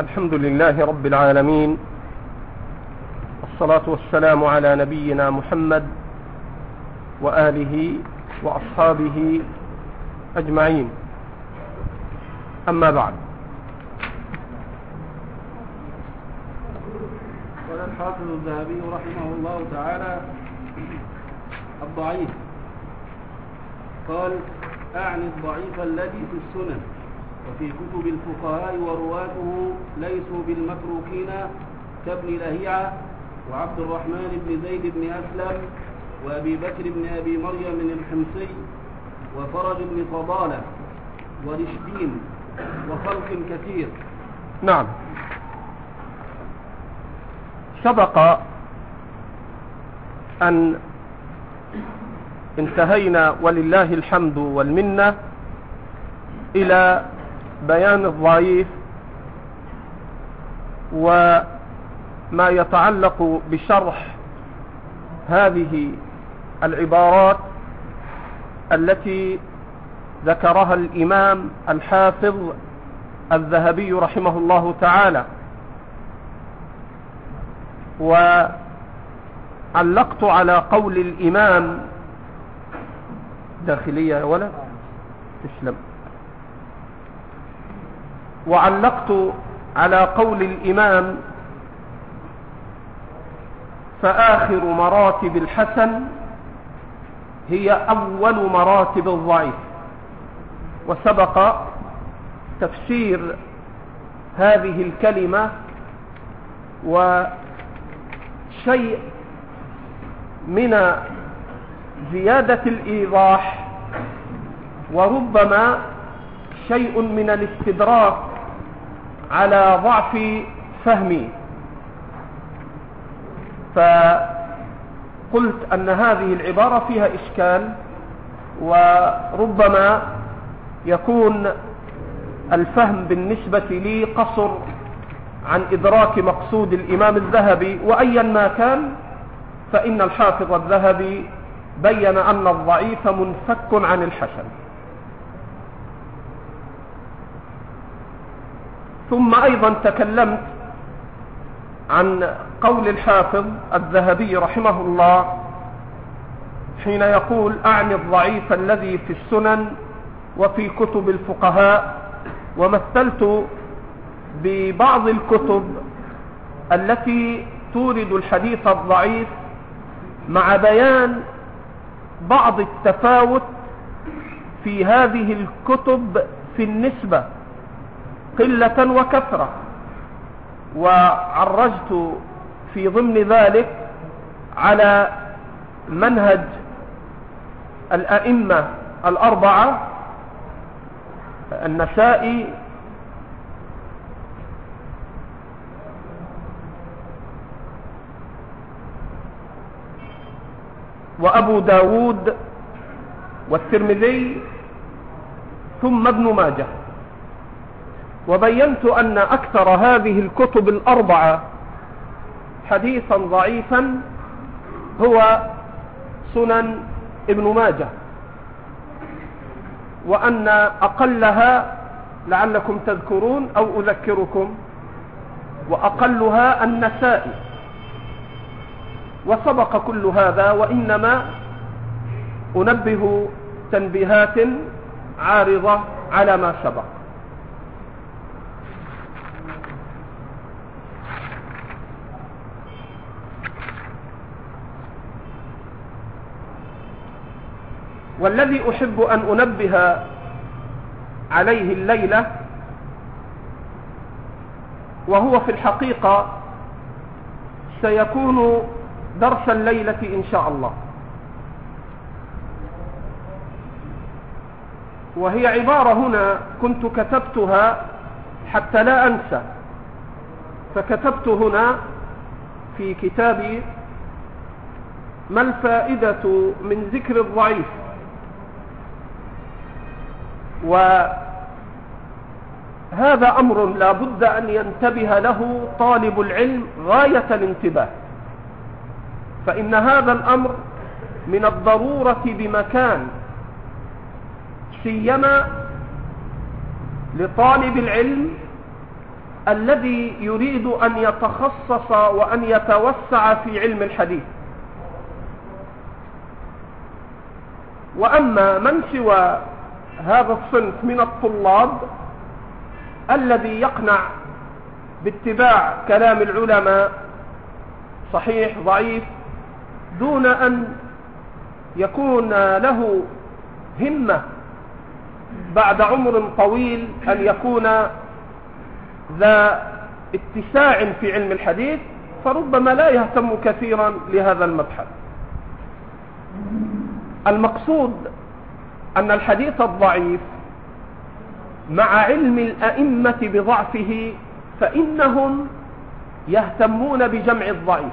الحمد لله رب العالمين والصلاة والسلام على نبينا محمد وآله وأصحابه أجمعين. أما بعد. قال الحافظ الذهبي رحمه الله تعالى الضعيف. قال أعني الضعيف الذي في السنن. وفي كتب الفقهاء ورواته ليسوا بالمتروكين كابن لهيعة وعبد الرحمن بن زيد بن أسلم وأبي بكر بن أبي مريم الحمصي وفرج بن فضالة ورشدين وخلق كثير. نعم. سبق أن انتهينا ولله الحمد والمنة إلى بيان الضعيف وما يتعلق بشرح هذه العبارات التي ذكرها الإمام الحافظ الذهبي رحمه الله تعالى. وعلقت على قول الإمام داخلية يا ولد تسلم. وعلقت على قول الإمام فآخر مراتب الحسن هي أول مراتب الضعيف. وسبق تفسير هذه الكلمة وشيء من زيادة الإيضاح وربما شيء من الاستدراك على ضعف فهمي. فقلت أن هذه العبارة فيها إشكال وربما يكون الفهم بالنسبة لي قصر عن إدراك مقصود الإمام الذهبي وأيا ما كان فإن الحافظ الذهبي بين أن الضعيف منفك عن الحسن. ثم أيضا تكلمت عن قول الحافظ الذهبي رحمه الله حين يقول أعني الضعيف الذي في السنن وفي كتب الفقهاء ومثلت ببعض الكتب التي تورد الحديث الضعيف مع بيان بعض التفاوت في هذه الكتب في النسبة. قلة وكثرة. وعرجت في ضمن ذلك على منهج الأئمة الأربعة النسائي وأبو داود والترمذي ثم ابن ماجه. وبينت أن أكثر هذه الكتب الأربعة حديثا ضعيفا هو سنن ابن ماجه وأن أقلها لعلكم تذكرون أو أذكركم وأقلها النسائي وسبق كل هذا وإنما أنبه تنبيهات عارضة على ما سبق. والذي أحب أن أنبه عليه الليلة وهو في الحقيقة سيكون درس الليلة إن شاء الله. وهي عبارة هنا كنت كتبتها حتى لا أنسى. فكتبت هنا في كتابي ما الفائدة من ذكر الضعيف؟ وهذا أمر لا بد أن ينتبه له طالب العلم غاية الانتباه. فإن هذا الأمر من الضرورة بمكان سيما لطالب العلم الذي يريد أن يتخصص وأن يتوسع في علم الحديث. وأما من سوى هذا الصنف من الطلاب الذي يقنع باتباع كلام العلماء صحيح ضعيف دون أن يكون له همة بعد عمر طويل أن يكون ذا اتساع في علم الحديث فربما لا يهتم كثيرا لهذا المبحث. المقصود أن الحديث الضعيف مع علم الأئمة بضعفه فإنهم يهتمون بجمع الضعيف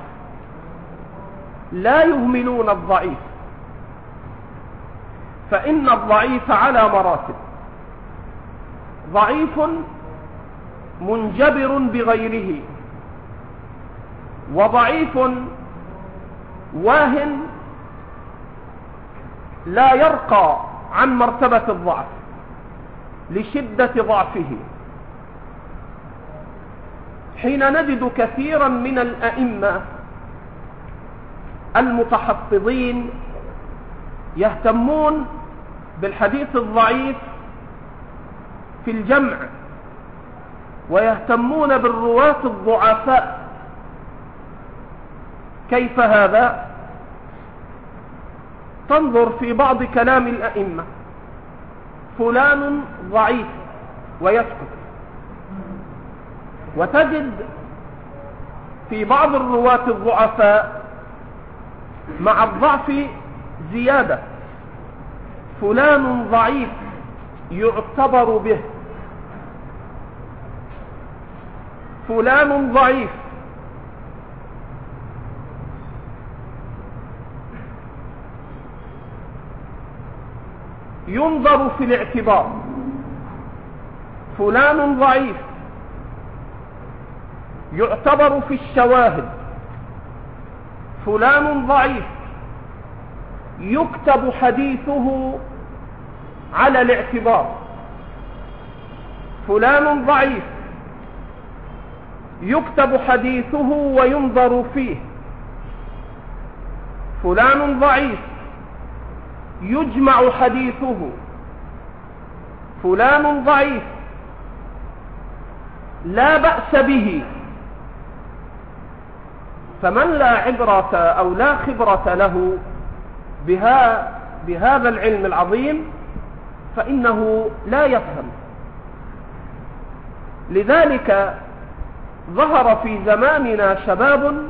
لا يهملون الضعيف فإن الضعيف على مراتب ضعيف منجبر بغيره وضعيف واهن لا يرقى عن مرتبة الضعف لشدة ضعفه. حين نجد كثيرا من الأئمة المتحفظين يهتمون بالحديث الضعيف في الجمع ويهتمون بالرواة الضعفاء. كيف هذا؟ تنظر في بعض كلام الأئمة. فلان ضعيف ويسكت وتجد في بعض الرواة الضعفاء مع الضعف زيادة. فلان ضعيف يعتبر به. فلان ضعيف ينظر في الاعتبار. فلان ضعيف. يعتبر في الشواهد. فلان ضعيف. يكتب حديثه على الاعتبار. فلان ضعيف. يكتب حديثه وينظر فيه. فلان ضعيف. يجمع حديثه. فلان ضعيف. لا بأس به. فمن لا عبرة أو لا خبرة له بها بهذا العلم العظيم فإنه لا يفهم. لذلك ظهر في زماننا شباب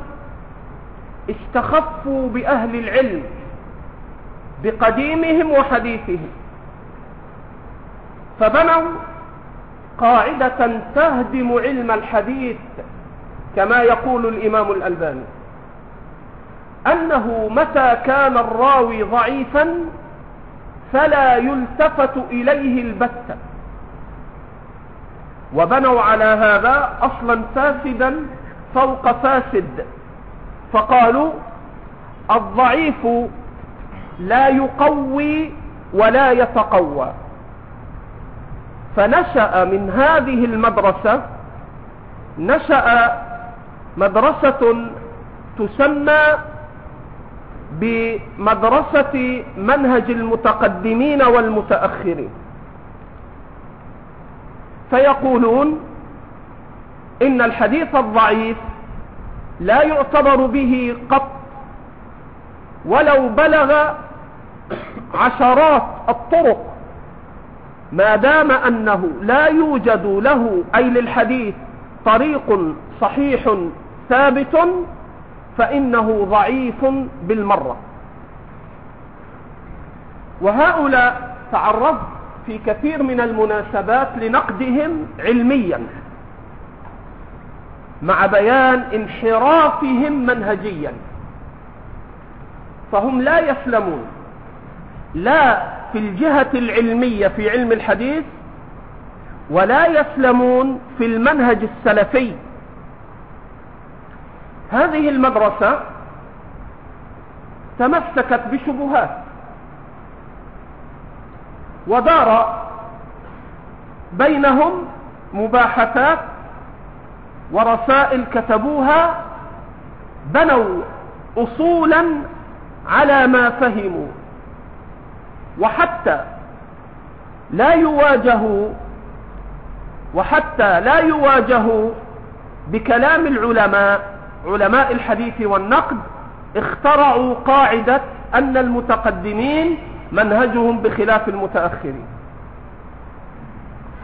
استخفوا بأهل العلم. بقديمهم وحديثهم. فبنوا قاعدة تهدم علم الحديث كما يقول الإمام الألباني. أنه متى كان الراوي ضعيفا فلا يلتفت إليه البتة. وبنوا على هذا أصلا فاسدا فوق فاسد. فقالوا الضعيف لا يقوي ولا يتقوى. فنشأ من هذه المدرسة نشأ مدرسة تسمى بمدرسة منهج المتقدمين والمتأخرين. فيقولون إن الحديث الضعيف لا يعتبر به قط ولو بلغ عشرات الطرق. ما دام أنه لا يوجد له أي للحديث طريق صحيح ثابت فإنه ضعيف بالمرة. وهؤلاء تعرضت في كثير من المناسبات لنقدهم علميا مع بيان انحرافهم منهجيا. فهم لا يسلمون. لا في الجهة العلمية في علم الحديث ولا يسلمون في المنهج السلفي. هذه المدرسة تمسكت بشبهات ودار بينهم مباحثات ورسائل كتبوها بنوا أصولا على ما فهموا. وحتى لا يواجهوا وحتى لا يواجهوا بكلام العلماء علماء الحديث والنقد اخترعوا قاعدة أن المتقدمين منهجهم بخلاف المتأخرين.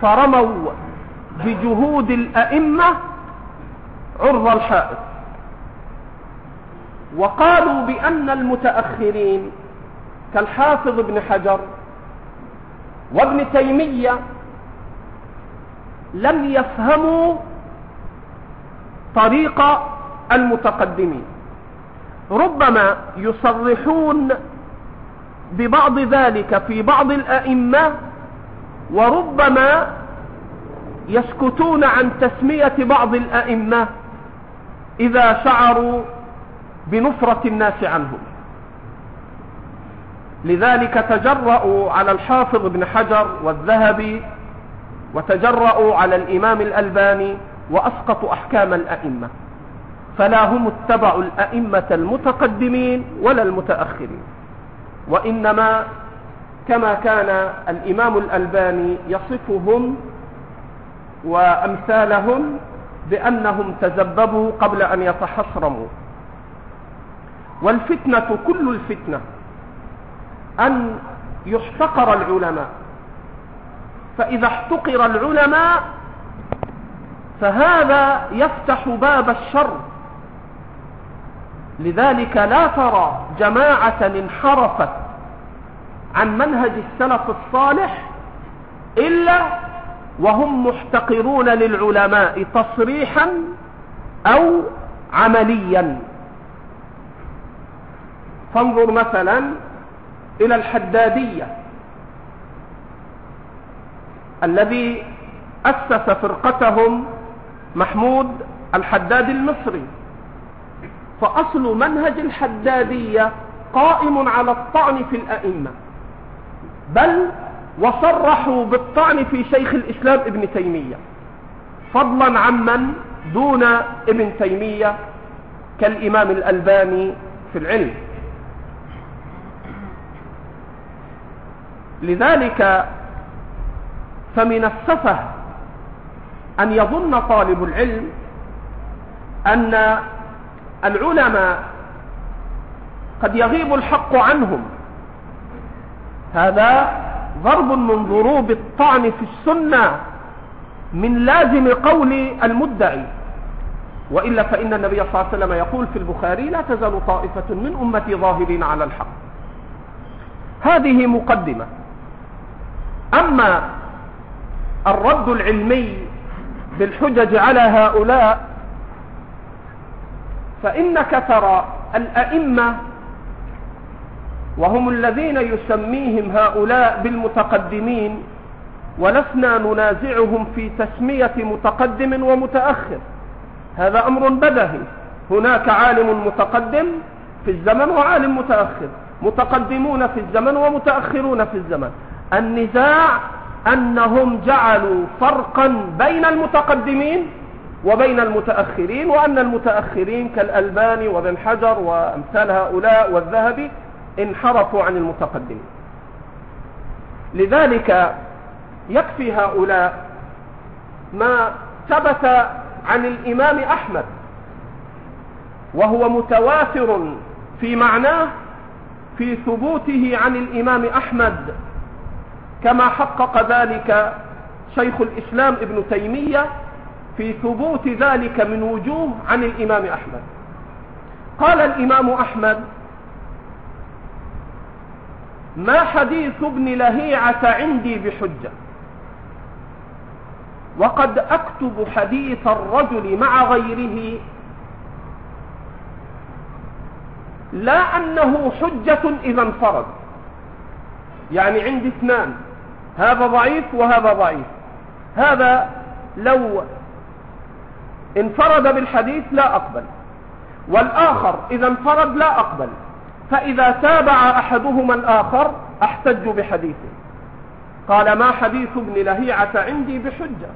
فرموا بجهود الأئمة عرض الحائط. وقالوا بأن المتأخرين كالحافظ ابن حجر وابن تيمية لم يفهموا طريق المتقدمين. ربما يصرحون ببعض ذلك في بعض الأئمة وربما يسكتون عن تسمية بعض الأئمة إذا شعروا بنفرة الناس عنهم. لذلك تجرأوا على الحافظ بن حجر والذهبي وتجرأوا على الإمام الألباني وأسقطوا أحكام الأئمة. فلا هم اتبعوا الأئمة المتقدمين ولا المتأخرين. وإنما كما كان الإمام الألباني يصفهم وأمثالهم بأنهم تزببوا قبل أن يتحصرموا. والفتنة كل الفتنة أن يحتقر العلماء. فإذا احتقر العلماء فهذا يفتح باب الشر. لذلك لا ترى جماعة انحرفت عن منهج السلف الصالح إلا وهم محتقرون للعلماء تصريحا أو عمليا. فانظر مثلا إلى الحدادية الذي أسس فرقتهم محمود الحداد المصري. فأصل منهج الحدادية قائم على الطعن في الأئمة. بل وصرحوا بالطعن في شيخ الإسلام ابن تيمية. فضلا عمن دون ابن تيمية كالإمام الألباني في العلم. لذلك فمن السفه أن يظن طالب العلم أن العلماء قد يغيب الحق عنهم. هذا ضرب من ضروب الطعن في السنة من لازم قول المدعي. وإلا فإن النبي صلى الله عليه وسلم يقول في البخاري لا تزال طائفة من أمتي ظاهرين على الحق. هذه مقدمة. أما الرد العلمي بالحجج على هؤلاء فإنك ترى الأئمة وهم الذين يسميهم هؤلاء بالمتقدمين ولسنا ننازعهم في تسمية متقدم ومتأخر. هذا أمر بدهي. هناك عالم متقدم في الزمن وعالم متأخر. متقدمون في الزمن ومتأخرون في الزمن. النزاع أنهم جعلوا فرقا بين المتقدمين وبين المتأخرين وأن المتأخرين كالألباني وابن حجر وأمثال هؤلاء والذهبي انحرفوا عن المتقدمين. لذلك يكفي هؤلاء ما ثبت عن الإمام أحمد وهو متواتر في معناه في ثبوته عن الإمام أحمد كما حقق ذلك شيخ الإسلام ابن تيمية في ثبوت ذلك من وجوه عن الإمام أحمد. قال الإمام أحمد ما حديث ابن لهيعة عندي بحجة. وقد أكتب حديث الرجل مع غيره لا أنه حجة إذا انفرد. يعني عندي اثنان. هذا ضعيف وهذا ضعيف. هذا لو انفرد بالحديث لا أقبل. والآخر إذا انفرد لا أقبل. فإذا تابع أحدهما الآخر أحتج بحديثه. قال ما حديث ابن لهيعة عندي بحجة.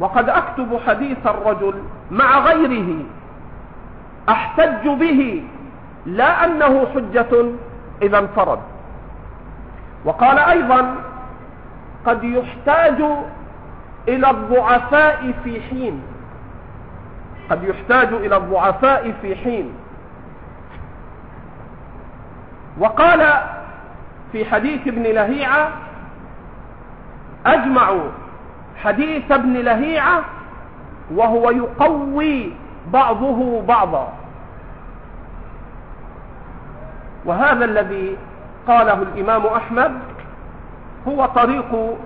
وقد أكتب حديث الرجل مع غيره أحتج به لا أنه حجة إذا انفرد. وقال أيضا قد يحتاج إلى الضعفاء في حين. قد يحتاج إلى الضعفاء في حين. وقال في حديث ابن لهيعة أجمع حديث ابن لهيعة وهو يقوي بعضه بعضا. وهذا الذي قاله الإمام أحمد هو طريق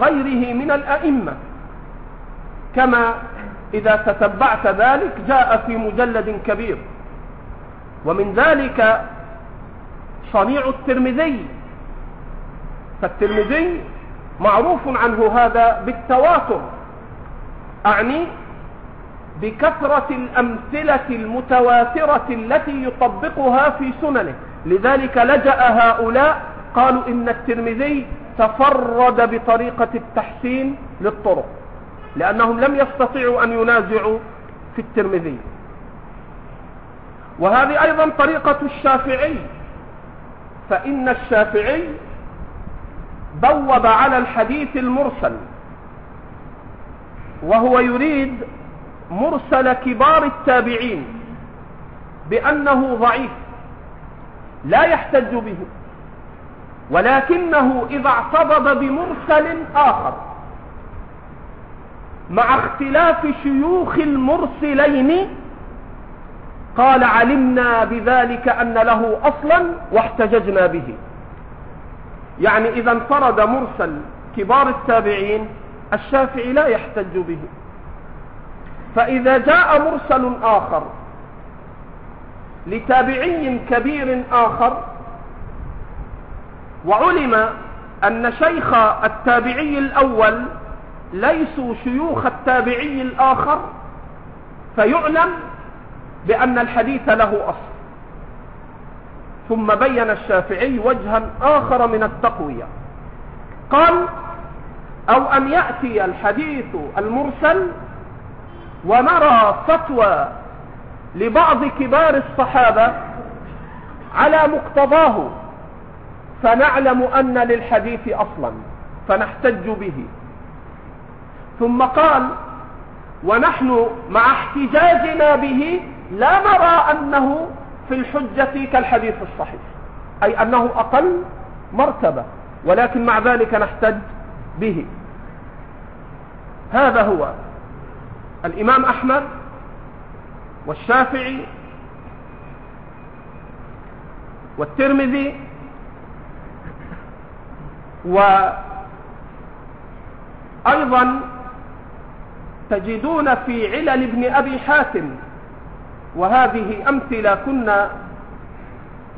غيره من الأئمة. كما إذا تتبعت ذلك جاء في مجلد كبير. ومن ذلك صنيع الترمذي. فالترمذي معروف عنه هذا بالتواتر. أعني بكثرة الأمثلة المتواترة التي يطبقها في سننه. لذلك لجأ هؤلاء قالوا إن الترمذي تفرد بطريقة التحسين للطرق لأنهم لم يستطيعوا أن ينازعوا في الترمذي. وهذه أيضا طريقة الشافعي فإن الشافعي بوب على الحديث المرسل وهو يريد مرسل كبار التابعين بأنه ضعيف لا يحتج به. ولكنه إذا اعتضد بمرسل آخر. مع اختلاف شيوخ المرسلين قال علمنا بذلك أن له أصلا واحتججنا به. يعني إذا انفرد مرسل كبار التابعين الشافعي لا يحتج به. فإذا جاء مرسل آخر لتابعي كبير آخر وعلم أن شيخ التابعي الأول ليسوا شيوخ التابعي الآخر فيعلم بأن الحديث له أصل. ثم بين الشافعي وجها آخر من التقوية. قال أو أن يأتي الحديث المرسل ونرى فتوى لبعض كبار الصحابة على مقتضاه فنعلم أن للحديث أصلا فنحتج به. ثم قال ونحن مع احتجاجنا به لا نرى أنه في الحجة كالحديث الصحيح أي أنه أقل مرتبة ولكن مع ذلك نحتج به. هذا هو الإمام أحمد والشافعي والترمذي وأيضا تجدون في علل ابن أبي حاتم وهذه أمثلة كنا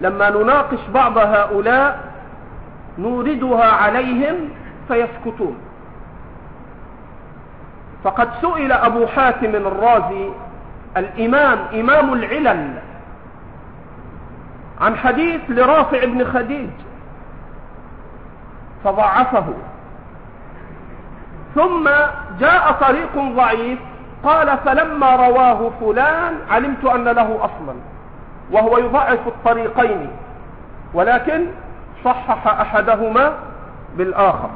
لما نناقش بعض هؤلاء نوردها عليهم فيسكتون. فقد سئل أبو حاتم الرازي الإمام إمام العلل عن حديث لرافع بن خديج فضعفه. ثم جاء طريق ضعيف قال فلما رواه فلان علمت أن له أصلا وهو يضعف الطريقين ولكن صحح أحدهما بالآخر.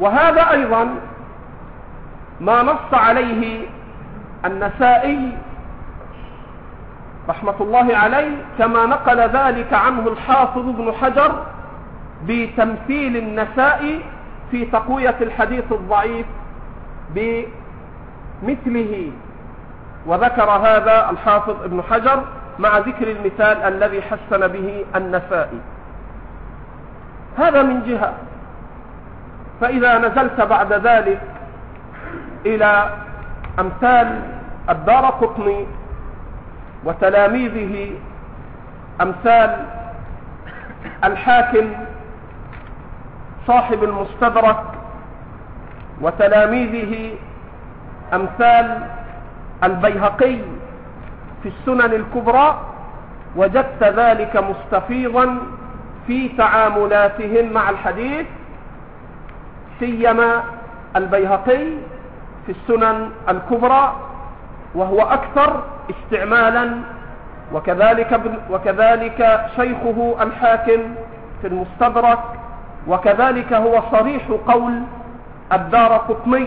وهذا أيضا ما نص عليه النسائي رحمة الله عليه كما نقل ذلك عنه الحافظ ابن حجر بتمثيل النسائي في تقوية الحديث الضعيف بمثله. وذكر هذا الحافظ ابن حجر مع ذكر المثال الذي حسن به النسائي هذا من جهة. فإذا نزلت بعد ذلك إلى أمثال الدار قطني وتلاميذه أمثال الحاكم صاحب المستدرك وتلاميذه أمثال البيهقي في السنن الكبرى وجدت ذلك مستفيضا في تعاملاتهم مع الحديث سيما البيهقي في السنن الكبرى وهو أكثر استعمالا وكذلك, وكذلك شيخه الحاكم في المستدرك وكذلك هو صريح قول الدار قطني.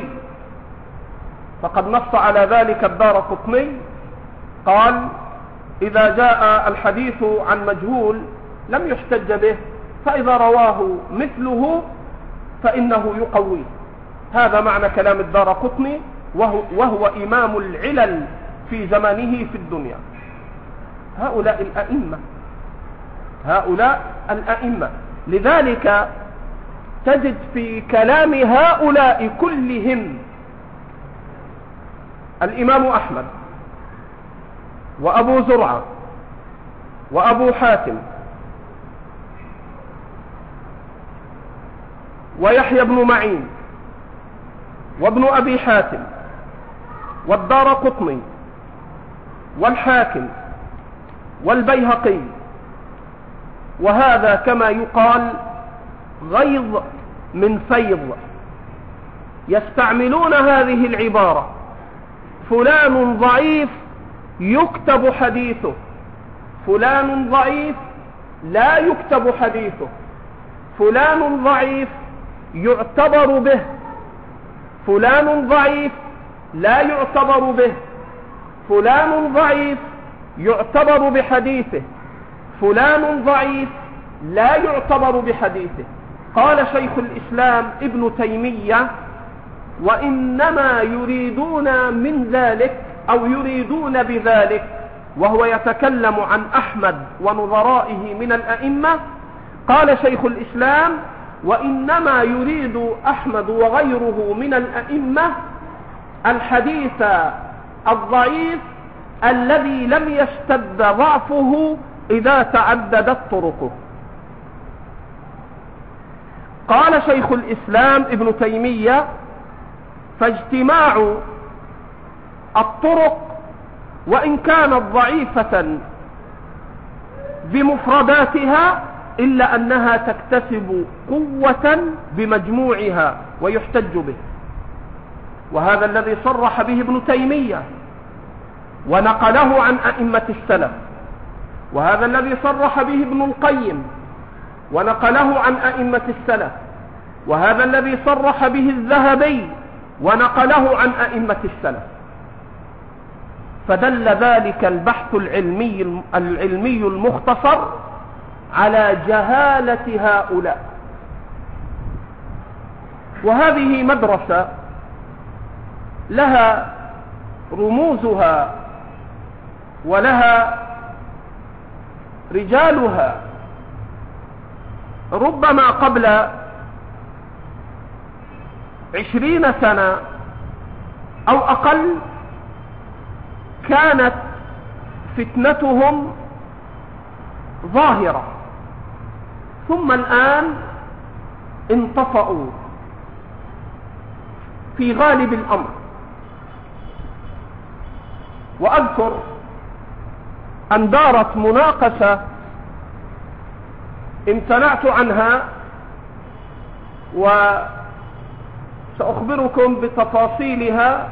فقد نص على ذلك الدار قطني. قال إذا جاء الحديث عن مجهول لم يحتج به فإذا رواه مثله فإنه يقويه. هذا معنى كلام الدار قطني. وهو, وهو إمام العلل في زمانه في الدنيا. هؤلاء الأئمة. هؤلاء الأئمة. لذلك تجد في كلام هؤلاء كلهم الإمام أحمد وأبو زرعة وأبو حاتم ويحيى بن معين وابن أبي حاتم والدار قطني والحاكم والبيهقي. وهذا كما يقال غيظ من فيض. يستعملون هذه العبارة. فلان ضعيف يكتب حديثه. فلان ضعيف لا يكتب حديثه. فلان ضعيف يعتبر به. فلان ضعيف لا يعتبر به. فلان ضعيف يعتبر بحديثه. فلان ضعيف لا يعتبر بحديثه. قال شيخ الإسلام ابن تيمية وإنما يريدون من ذلك أو يريدون بذلك وهو يتكلم عن أحمد ونظرائه من الأئمة. قال شيخ الإسلام وإنما يريد أحمد وغيره من الأئمة الحديث الضعيف الذي لم يشتد ضعفه إذا تعددت طرقه. قال شيخ الإسلام ابن تيمية فاجتماع الطرق وإن كانت ضعيفة بمفرداتها إلا أنها تكتسب قوة بمجموعها ويحتج به. وهذا الذي صرح به ابن تيمية ونقله عن أئمة السلف. وهذا الذي صرح به ابن القيم ونقله عن أئمة السلف. وهذا الذي صرح به الذهبي ونقله عن أئمة السلف. فدل ذلك البحث العلمي العلمي المختصر على جهالة هؤلاء. وهذه مدرسة لها رموزها ولها رجالها. ربما قبل عشرين سنة أو أقل كانت فتنتهم ظاهرة. ثم الآن انطفأوا في غالب الأمر. وأذكر أن دارت مناقشة امتنعت عنها وسأخبركم بتفاصيلها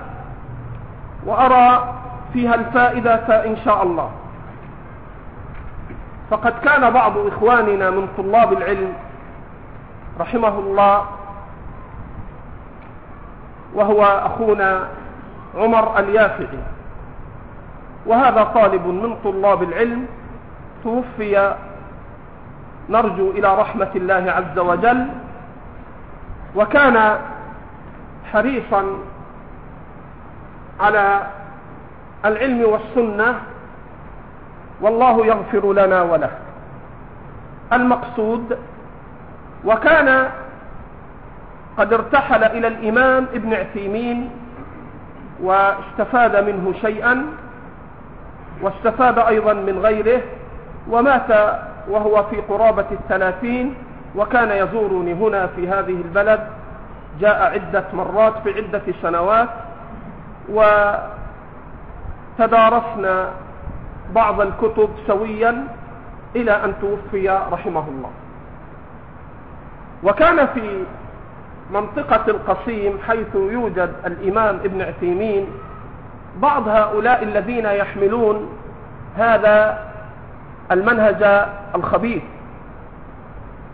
وأرى فيها الفائدة إن شاء الله. فقد كان بعض إخواننا من طلاب العلم رحمه الله وهو أخونا عمر اليافعي. وهذا طالب من طلاب العلم توفي نرجو إلى رحمة الله عز وجل وكان حريصا على العلم والسنة والله يغفر لنا وله. المقصود وكان قد ارتحل إلى الإمام ابن عثيمين واستفاد منه شيئا واستفاد أيضا من غيره ومات وهو في قرابة الثلاثين وكان يزورني هنا في هذه البلد جاء عدة مرات في عدة سنوات وتدارسنا بعض الكتب سويا إلى أن توفي رحمه الله. وكان في منطقة القصيم حيث يوجد الإمام ابن عثيمين بعض هؤلاء الذين يحملون هذا المنهج الخبيث.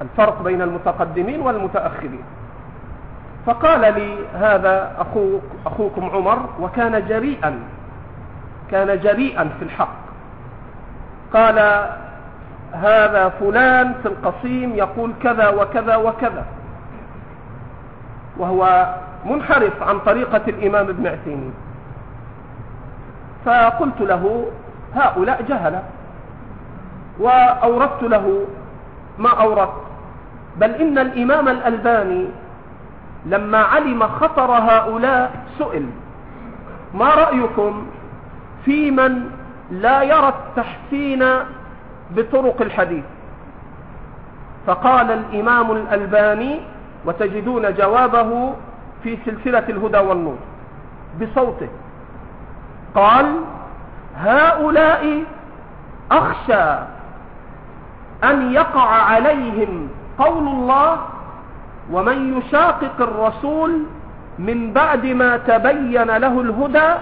الفرق بين المتقدمين والمتأخرين. فقال لي هذا أخوك أخوكم عمر وكان جريئا كان جريئا في الحق. قال هذا فلان في القصيم يقول كذا وكذا وكذا. وهو منحرف عن طريقة الإمام ابن عثيمين. فقلت له هؤلاء جهلة. وأوردت له ما أوردت بل إن الإمام الألباني لما علم خطر هؤلاء سئل ما رأيكم في من لا يرى التحسين بطرق الحديث؟ فقال الإمام الألباني وتجدون جوابه في سلسلة الهدى والنور بصوته. قال هؤلاء أخشى أن يقع عليهم قول الله ومن يشاقق الرسول من بعد ما تبين له الهدى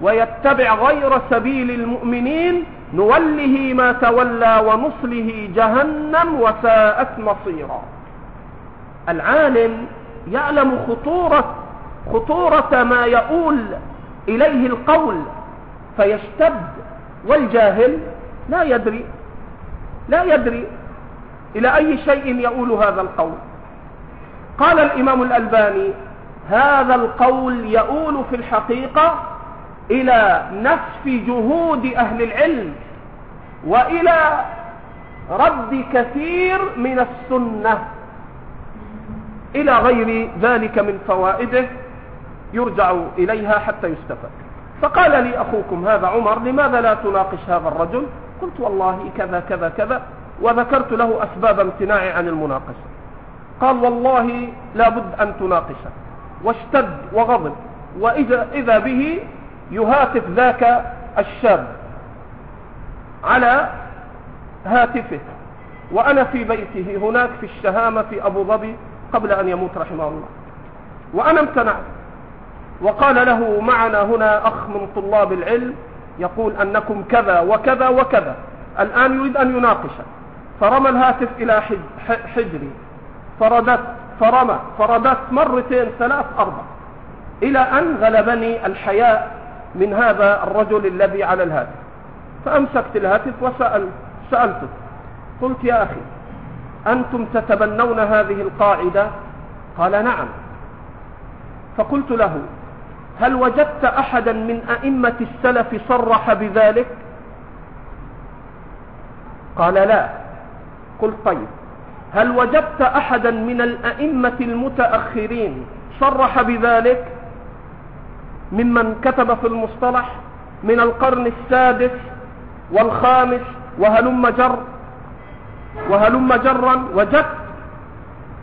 ويتبع غير سبيل المؤمنين نوله ما تولى ونصله جهنم وساءت مصيرا. العالم يعلم خطورة خطورة ما يؤول إليه القول فيشتد والجاهل لا يدري لا يدري إلى أي شيء يؤول هذا القول. قال الإمام الألباني هذا القول يؤول في الحقيقة إلى نسف جهود أهل العلم وإلى رد كثير من السنة إلى غير ذلك من فوائده. يرجع إليها حتى يستفاد. فقال لي أخوكم هذا عمر لماذا لا تناقش هذا الرجل؟ قلت والله كذا كذا كذا وذكرت له أسباب امتناعي عن المناقشة. قال والله لابد أن تناقشه واشتد وغضب. وإذا إذا به يهاتف ذاك الشاب على هاتفه. وأنا في بيته هناك في الشهامة في أبو ظبي قبل أن يموت رحمه الله. وأنا امتنعت. وقال له معنا هنا أخ من طلاب العلم يقول أنكم كذا وكذا وكذا الآن يريد أن يناقشه فرمى الهاتف إلى حجري. فردت فرمى فردت مرتين ثلاث أربع. إلى أن غلبني الحياء من هذا الرجل الذي على الهاتف. فأمسكت الهاتف وسأل سألته. قلت يا أخي أنتم تتبنون هذه القاعدة؟ قال نعم. فقلت له هل وجدت أحدا من أئمة السلف صرح بذلك؟ قال لا. قلت طيب. هل وجدت أحدا من الأئمة المتأخرين صرح بذلك؟ ممن كتب في المصطلح من القرن السادس والخامس وهلم جر وهلم جرا وجدت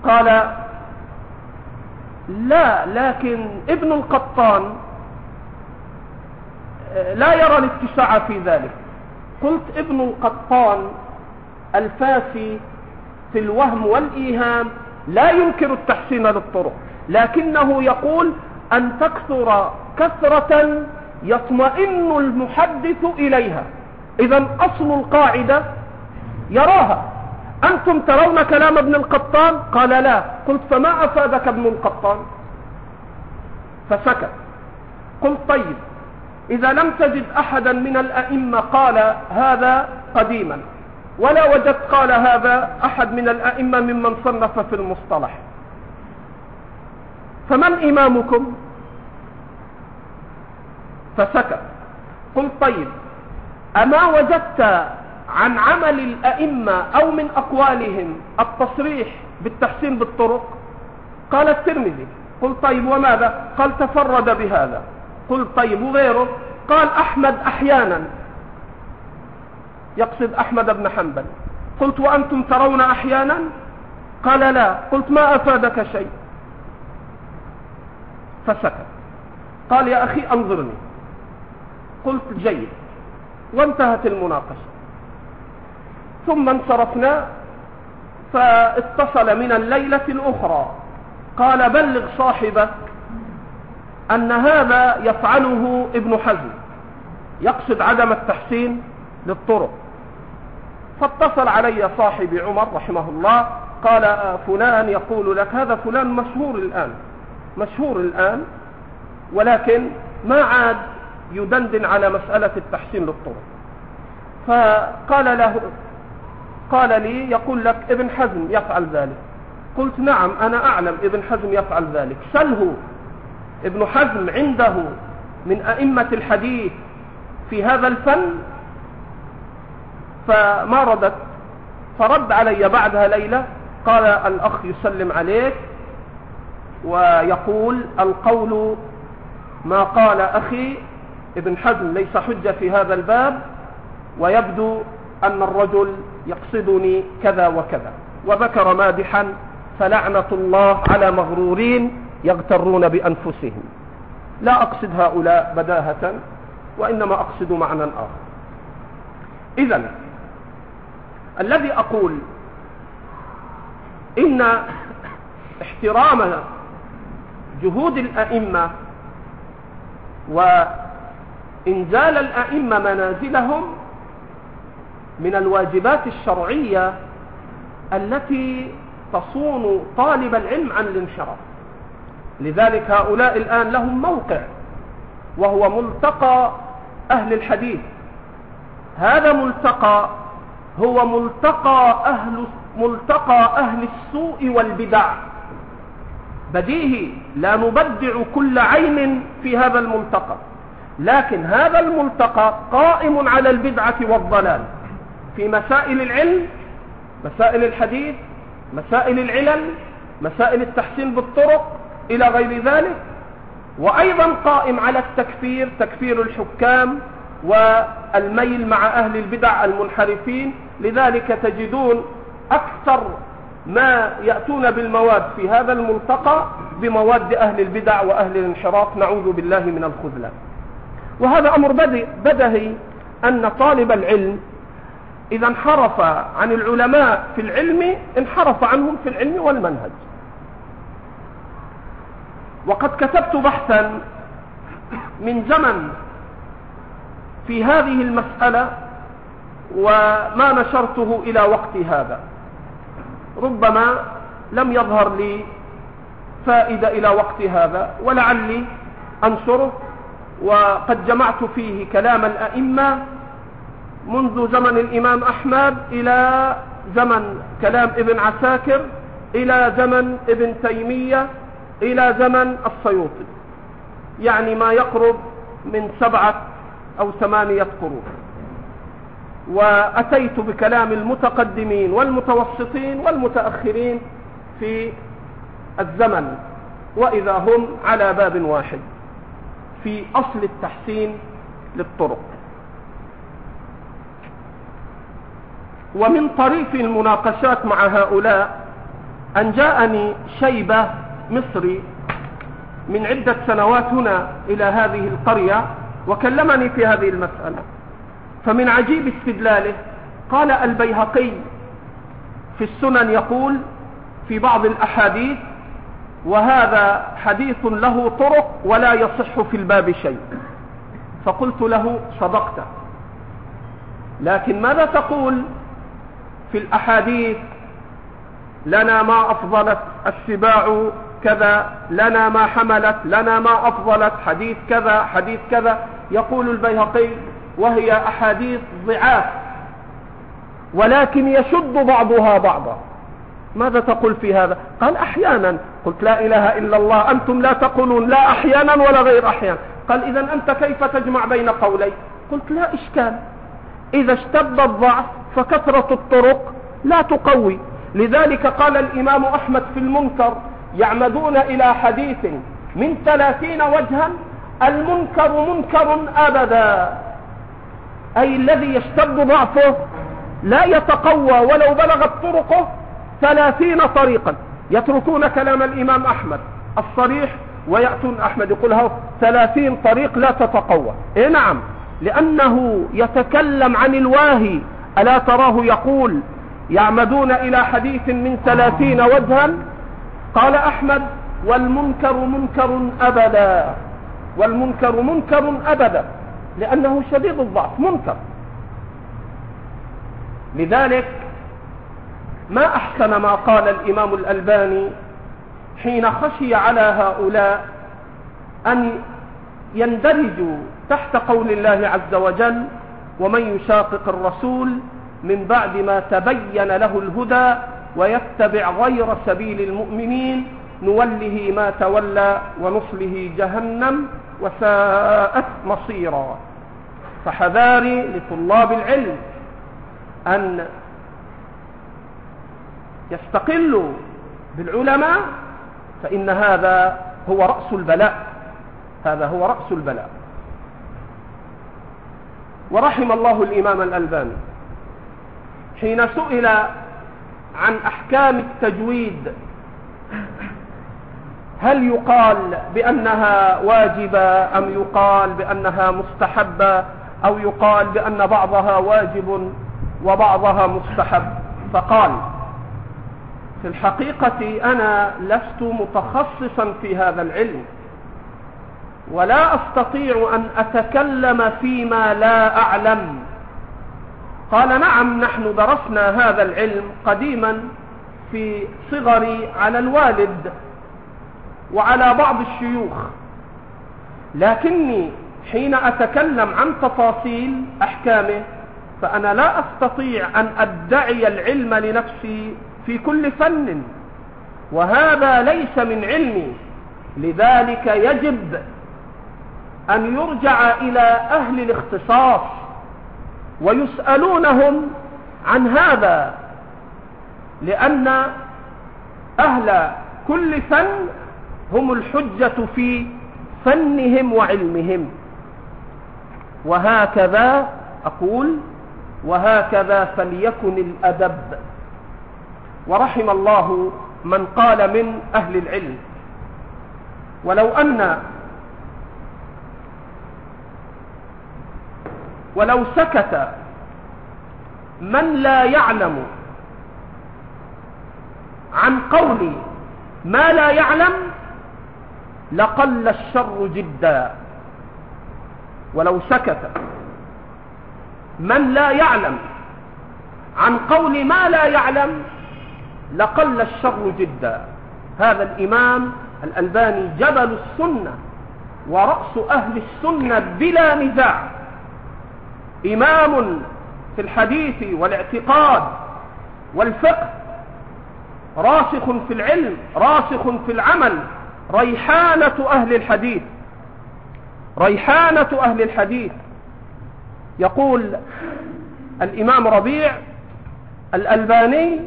قال لا لكن ابن القطان لا يرى الاتساع في ذلك. قلت ابن القطان الفاسي في الوهم والإيهام لا ينكر التحسين للطرق لكنه يقول أن تكثر كثرة يطمئن المحدث إليها. إذا أصل القاعدة يراها. أنتم ترون كلام ابن القطان؟ قال لا. قلت فما أفادك ابن القطان؟ فسكت. قلت طيب إذا لم تجد أحدا من الأئمة قال هذا قديما ولا وجدت قال هذا أحد من الأئمة ممن صنف في المصطلح. فمن إمامكم؟ فسكت. قلت طيب أما وجدت عن عمل الأئمة أو من أقوالهم التصريح بالتحسين بالطرق؟ قال الترمذي قلت طيب وماذا؟ قال تفرد بهذا. قلت طيب وغيره. قال أحمد أحيانا. يقصد أحمد بن حنبل. قلت وأنتم ترون أحيانا؟ قال لا. قلت ما أفادك شيء؟ فسكت. قال يا أخي أنظرني. قلت جيد. وانتهت المناقشة. ثم انصرفنا فاتصل من الليلة الأخرى. قال بلغ صاحبك أن هذا يفعله ابن حزم يقصد عدم التحسين للطرق. فاتصل علي صاحبي عمر رحمه الله قال فلان يقول لك هذا فلان مشهور الآن مشهور الآن ولكن ما عاد يدندن على مسألة التحسين للطرق. فقال له قال لي يقول لك ابن حزم يفعل ذلك. قلت نعم أنا أعلم ابن حزم يفعل ذلك. سله. ابن حزم عنده من أئمة الحديث في هذا الفن فما ردت. فرد علي بعدها ليلة قال الأخ يسلم عليك ويقول القول ما قال أخي ابن حزم ليس حجة في هذا الباب ويبدو أن الرجل يقصدني كذا وكذا. وذكر مادحا فلعنة الله على مغرورين يغترون بأنفسهم. لا أقصد هؤلاء بداهة وإنما أقصد معنى آخر. إذا الذي أقول إن احترام جهود الأئمة وإنزال الأئمة منازلهم من الواجبات الشرعية التي تصون طالب العلم عن الانحراف. لذلك هؤلاء الآن لهم موقع وهو ملتقى أهل الحديث. هذا ملتقى هو ملتقى أهل ملتقى أهل السوء والبدع. بديهي لا نبدع كل عين في هذا الملتقى. لكن هذا الملتقى قائم على البدعة والضلال. في مسائل العلم مسائل الحديث مسائل العلل مسائل التحسين بالطرق إلى غير ذلك. وأيضا قائم على التكفير تكفير الحكام والميل مع أهل البدع المنحرفين. لذلك تجدون أكثر ما يأتون بالمواد في هذا الملتقى بمواد أهل البدع وأهل الانحراف. نعوذ بالله من الخذلان. وهذا أمر بدهي أن طالب العلم إذا انحرف عن العلماء في العلم انحرف عنهم في العلم والمنهج. وقد كتبت بحثا من زمن في هذه المسألة وما نشرته إلى وقت هذا. ربما لم يظهر لي فائدة إلى وقت هذا ولعلي أنشره وقد جمعت فيه كلام الأئمة منذ زمن الإمام أحمد إلى زمن كلام ابن عساكر إلى زمن ابن تيمية إلى زمن السيوطي. يعني ما يقرب من سبعة أو ثمانية قرون. وأتيت بكلام المتقدمين والمتوسطين والمتأخرين في الزمن وإذا هم على باب واحد في أصل التحسين للطرق. ومن طريف المناقشات مع هؤلاء أن جاءني شيبة مصري من عدة سنوات هنا إلى هذه القرية وكلمني في هذه المسألة. فمن عجيب استدلاله قال البيهقي في السنن يقول في بعض الأحاديث وهذا حديث له طرق ولا يصح في الباب شيء. فقلت له صدقت لكن ماذا تقول؟ في الأحاديث لنا ما أفضلت السباع كذا لنا ما حملت لنا ما أفضلت حديث كذا حديث كذا. يقول البيهقي وهي أحاديث ضعاف ولكن يشد بعضها بعضا. ماذا تقول في هذا؟ قال أحيانا. قلت لا إله إلا الله أنتم لا تقولون لا أحيانا ولا غير أحيانا قال إذا أنت كيف تجمع بين قولي؟ قلت لا إشكال. إذا اشتد الضعف فكثرة الطرق لا تقوي. لذلك قال الإمام أحمد في المنكر يعمدون إلى حديث من ثلاثين وجها المنكر منكر أبدا أي الذي يشتد ضعفه لا يتقوى ولو بلغت طرقه ثلاثين طريقا. يتركون كلام الإمام أحمد الصريح ويأتون أحمد يقول ثلاثين طريق لا تتقوى. إيه نعم. لأنه يتكلم عن الواهي ألا تراه يقول يعمدون إلى حديث من ثلاثين وجها؟ قال أحمد والمنكر منكر أبدا. والمنكر منكر أبدا لأنه شديد الضعف منكر. لذلك ما أحسن ما قال الإمام الألباني حين خشي على هؤلاء أن يندرجوا تحت قول الله عز وجل ومن يشاقق الرسول من بعد ما تبين له الهدى ويتبع غير سبيل المؤمنين نوله ما تولى ونصله جهنم وساءت مصيرا. فحذاري لطلاب العلم أن يستقلوا بالعلماء فإن هذا هو رأس البلاء. هذا هو رأس البلاء. ورحم الله الإمام الألباني حين سئل عن أحكام التجويد هل يقال بأنها واجبة أم يقال بأنها مستحبة أو يقال بأن بعضها واجب وبعضها مستحب؟ فقال في الحقيقة أنا لست متخصصا في هذا العلم. ولا أستطيع أن أتكلم فيما لا أعلم. قال نعم نحن درسنا هذا العلم قديما في صغري على الوالد وعلى بعض الشيوخ. لكني حين أتكلم عن تفاصيل أحكامه فأنا لا أستطيع أن أدعي العلم لنفسي في كل فن وهذا ليس من علمي. لذلك يجب أن يرجع إلى أهل الاختصاص ويسألونهم عن هذا لأن أهل كل فن هم الحجة في فنهم وعلمهم. وهكذا أقول وهكذا فليكن الأدب. ورحم الله من قال من أهل العلم. ولو أن ولو سكت من لا يعلم عن قول ما لا يعلم لقل الشر جدا. ولو سكت من لا يعلم عن قول ما لا يعلم لقل الشر جدا. هذا الإمام الألباني جبل السنة ورأس أهل السنة بلا نزاع. إمام في الحديث والاعتقاد والفقه راسخ في العلم راسخ في العمل ريحانة أهل الحديث ريحانة أهل الحديث. يقول الإمام ربيع الألباني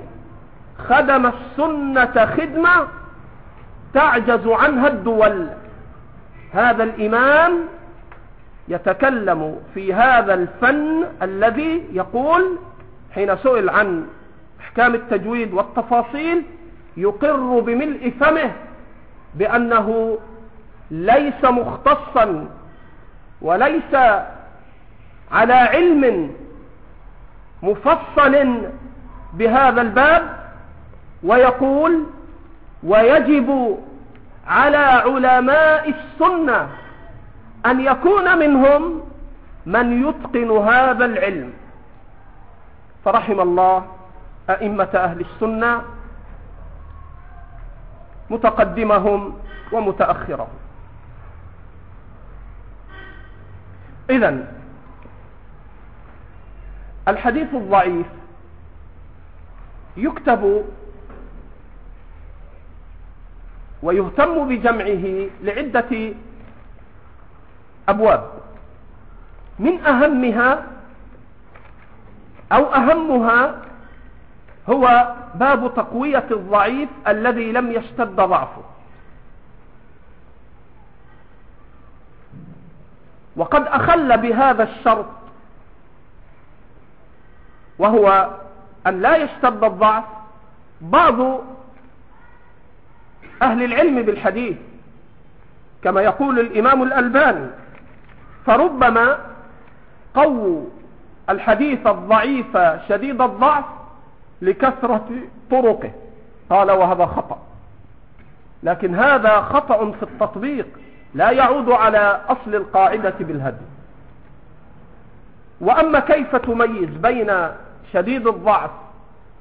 خدم السنة خدمة تعجز عنها الدول. هذا الإمام يتكلم في هذا الفن الذي يقول حين سئل عن إحكام التجويد والتفاصيل يقر بملء فمه بأنه ليس مختصا وليس على علم مفصل بهذا الباب ويقول ويجب على علماء السنة أن يكون منهم من يتقن هذا العلم. فرحم الله أئمة أهل السنة متقدمهم ومتأخرهم. إذا الحديث الضعيف يكتب ويهتم بجمعه لعدة أبواب. من أهمها أو أهمها هو باب تقوية الضعيف الذي لم يشتد ضعفه. وقد أخل بهذا الشرط وهو أن لا يشتد الضعف بعض أهل العلم بالحديث كما يقول الإمام الألباني. فربما قو الحديث الضعيف شديد الضعف لكثرة طرقه. قال وهذا خطأ. لكن هذا خطأ في التطبيق. لا يعود على أصل القاعدة بالهدي. وأما كيف تميز بين شديد الضعف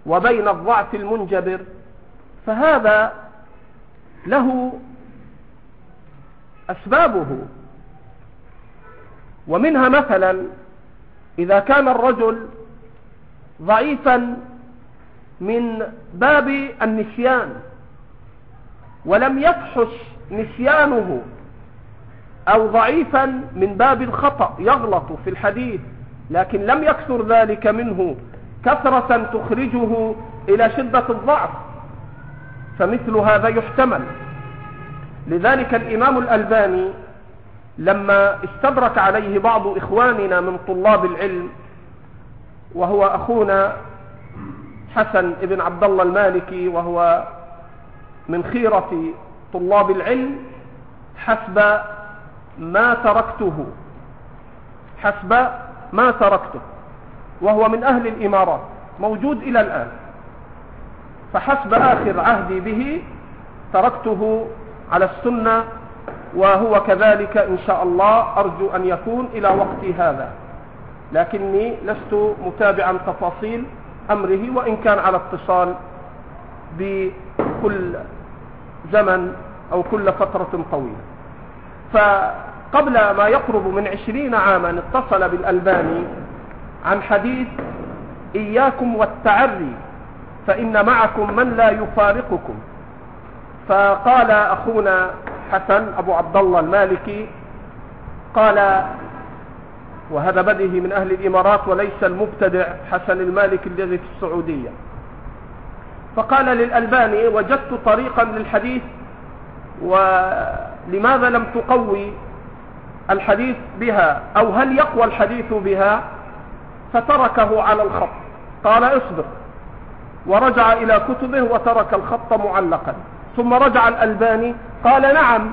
وبين الضعف المنجبر فهذا له أسبابه. ومنها مثلا إذا كان الرجل ضعيفا من باب النسيان ولم يفحش نسيانه أو ضعيفا من باب الخطأ يغلط في الحديث لكن لم يكثر ذلك منه كثرة تخرجه إلى شدة الضعف فمثل هذا يحتمل لذلك الإمام الألباني لما استدرك عليه بعض إخواننا من طلاب العلم وهو أخونا حسن ابن عبد الله المالكي وهو من خيرة طلاب العلم حسب ما تركته حسب ما تركته وهو من أهل الإمارات موجود إلى الآن. فحسب آخر عهدي به تركته على السنة وهو كذلك إن شاء الله أرجو أن يكون إلى وقت هذا. لكني لست متابعا تفاصيل أمره وإن كان على اتصال بكل زمن أو كل فترة طويلة. فقبل ما يقرب من عشرين عاما اتصل بالألباني عن حديث إياكم والتعري فإن معكم من لا يفارقكم. فقال أخونا حسن أبو عبد الله المالكي قال وهذا بديه من أهل الإمارات وليس المبتدع حسن المالكي الذي في السعودية. فقال للألباني وجدت طريقا للحديث ولماذا لم تقوي الحديث بها؟ أو هل يقوى الحديث بها؟ فتركه على الخط. قال اصبر. ورجع إلى كتبه وترك الخط معلقا. ثم رجع الألباني قال نعم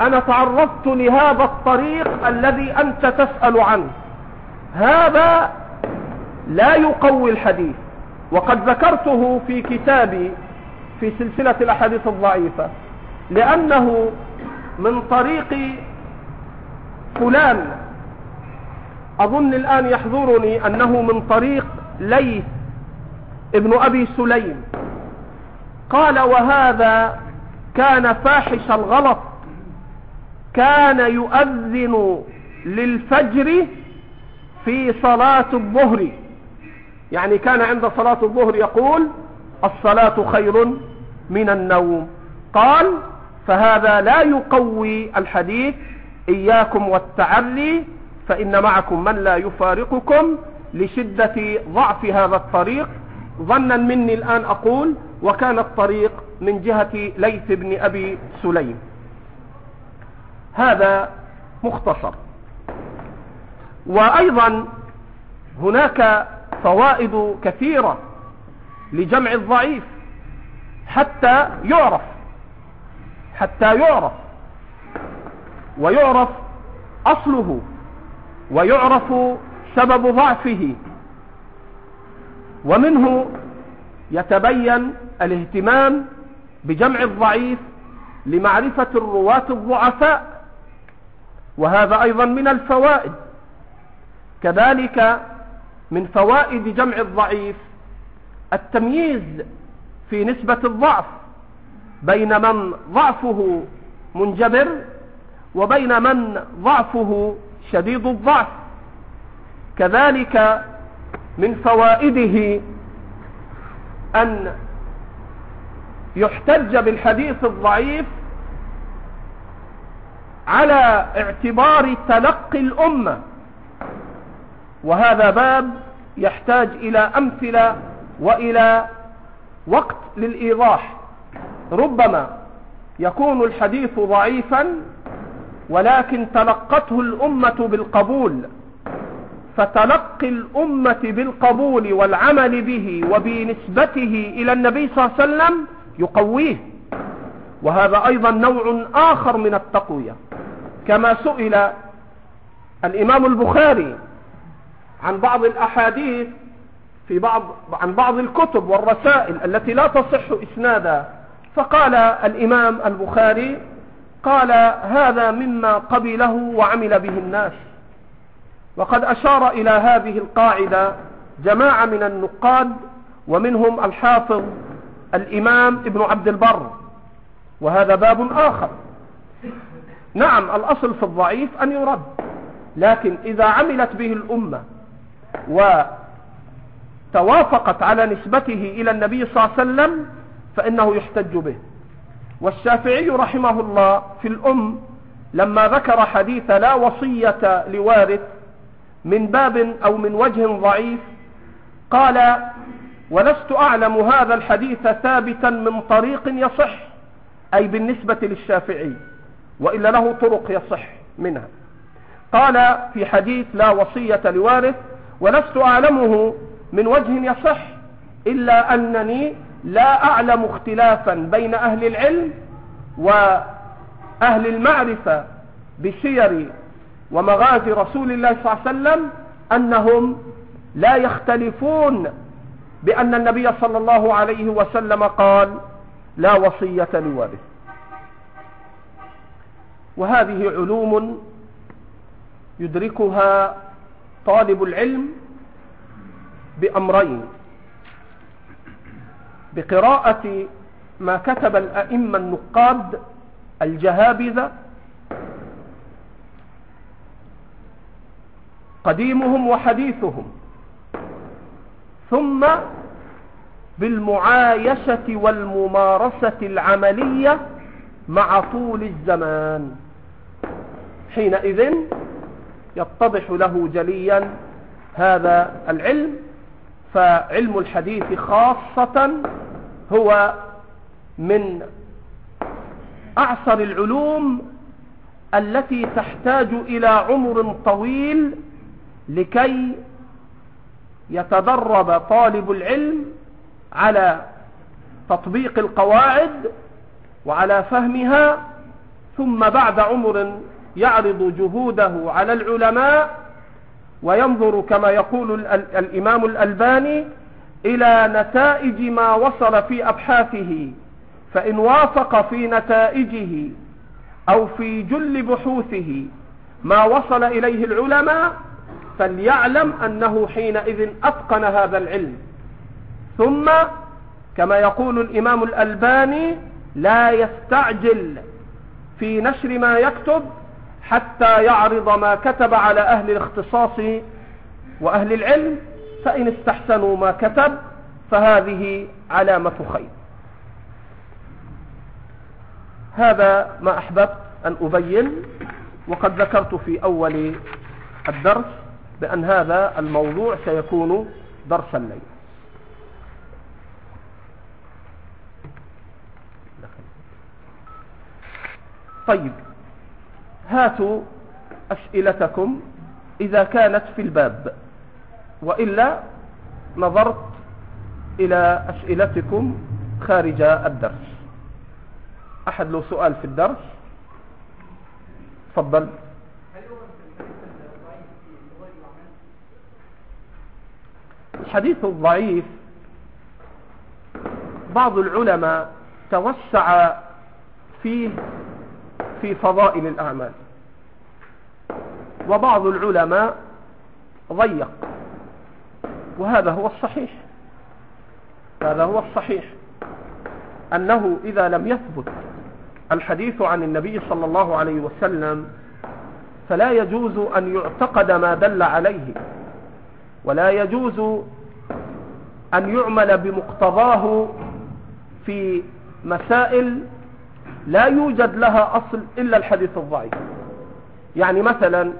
أنا تعرضت لهذا الطريق الذي أنت تسأل عنه. هذا لا يقوي الحديث وقد ذكرته في كتابي في سلسلة الأحاديث الضعيفة لأنه من طريق فلان. أظن الآن يحضرني أنه من طريق ليث ابن أبي سليم. قال وهذا كان فاحش الغلط. كان يؤذن للفجر في صلاة الظهر. يعني كان عند صلاة الظهر يقول الصلاة خير من النوم. قال فهذا لا يقوي الحديث إياكم والتعلي فإن معكم من لا يفارقكم لشدة ضعف هذا الطريق. ظنا مني الآن أقول وكان الطريق من جهة ليث بن أبي سليم. هذا مختصر. وأيضا هناك فوائد كثيرة لجمع الضعيف حتى يعرف حتى يعرف ويعرف أصله ويعرف سبب ضعفه. ومنه يتبين الاهتمام بجمع الضعيف لمعرفة الرواة الضعفاء وهذا أيضا من الفوائد. كذلك من فوائد جمع الضعيف التمييز في نسبة الضعف بين من ضعفه منجبر وبين من ضعفه شديد الضعف. كذلك من فوائده أن يحتج بالحديث الضعيف على اعتبار تلقي الأمة. وهذا باب يحتاج إلى أمثلة وإلى وقت للإيضاح. ربما يكون الحديث ضعيفا ولكن تلقته الأمة بالقبول. فتلقي الأمة بالقبول والعمل به وبنسبته إلى النبي صلى الله عليه وسلم يقويه. وهذا أيضا نوع آخر من التقوية. كما سئل الإمام البخاري عن بعض الأحاديث في بعض عن بعض الكتب والرسائل التي لا تصح إسنادا. فقال الإمام البخاري قال هذا مما قبله وعمل به الناس. وقد أشار إلى هذه القاعدة جماعة من النقاد ومنهم الحافظ الإمام ابن عبد البر وهذا باب آخر. نعم الأصل في الضعيف أن يرد لكن إذا عملت به الأمة وتوافقت على نسبته إلى النبي صلى الله عليه وسلم فإنه يحتج به. والشافعي رحمه الله في الأم لما ذكر حديث لا وصية لوارث من باب أو من وجه ضعيف قال ولست أعلم هذا الحديث ثابتا من طريق يصح أي بالنسبة للشافعي وإلا له طرق يصح منها. قال في حديث لا وصية لوارث ولست أعلمه من وجه يصح إلا أنني لا أعلم اختلافا بين أهل العلم وأهل المعرفة بسير ومغازي رسول الله صلى الله عليه وسلم أنهم لا يختلفون بأن النبي صلى الله عليه وسلم قال لا وصية لوارث وهذه علوم يدركها طالب العلم بأمرين. بقراءة ما كتب الأئمة النقاد الجهابذة قديمهم وحديثهم. ثم بالمعايشة والممارسة العملية مع طول الزمان. حينئذ يتضح له جليا هذا العلم فعلم الحديث خاصة هو من أعصر العلوم التي تحتاج إلى عمر طويل لكي يتدرب طالب العلم على تطبيق القواعد وعلى فهمها ثم بعد عمر يعرض جهوده على العلماء وينظر كما يقول الإمام الألباني إلى نتائج ما وصل في أبحاثه فإن وافق في نتائجه أو في جل بحوثه ما وصل إليه العلماء فليعلم أنه حينئذ أتقن هذا العلم. ثم كما يقول الإمام الألباني لا يستعجل في نشر ما يكتب حتى يعرض ما كتب على أهل الاختصاص وأهل العلم فإن استحسنوا ما كتب فهذه علامة خير. هذا ما أحببت أن أبين وقد ذكرت في أول الدرس بأن هذا الموضوع سيكون درس الليل. طيب هاتوا أسئلتكم إذا كانت في الباب وإلا نظرت إلى أسئلتكم خارج الدرس. أحد له سؤال في الدرس؟ تفضل. الحديث الضعيف بعض العلماء توسع فيه في فضائل الأعمال. وبعض العلماء ضيق. وهذا هو الصحيح. هذا هو الصحيح. أنه إذا لم يثبت الحديث عن النبي صلى الله عليه وسلم فلا يجوز أن يعتقد ما دل عليه. ولا يجوز أن يعمل بمقتضاه في مسائل لا يوجد لها أصل إلا الحديث الضعيف. يعني مثلا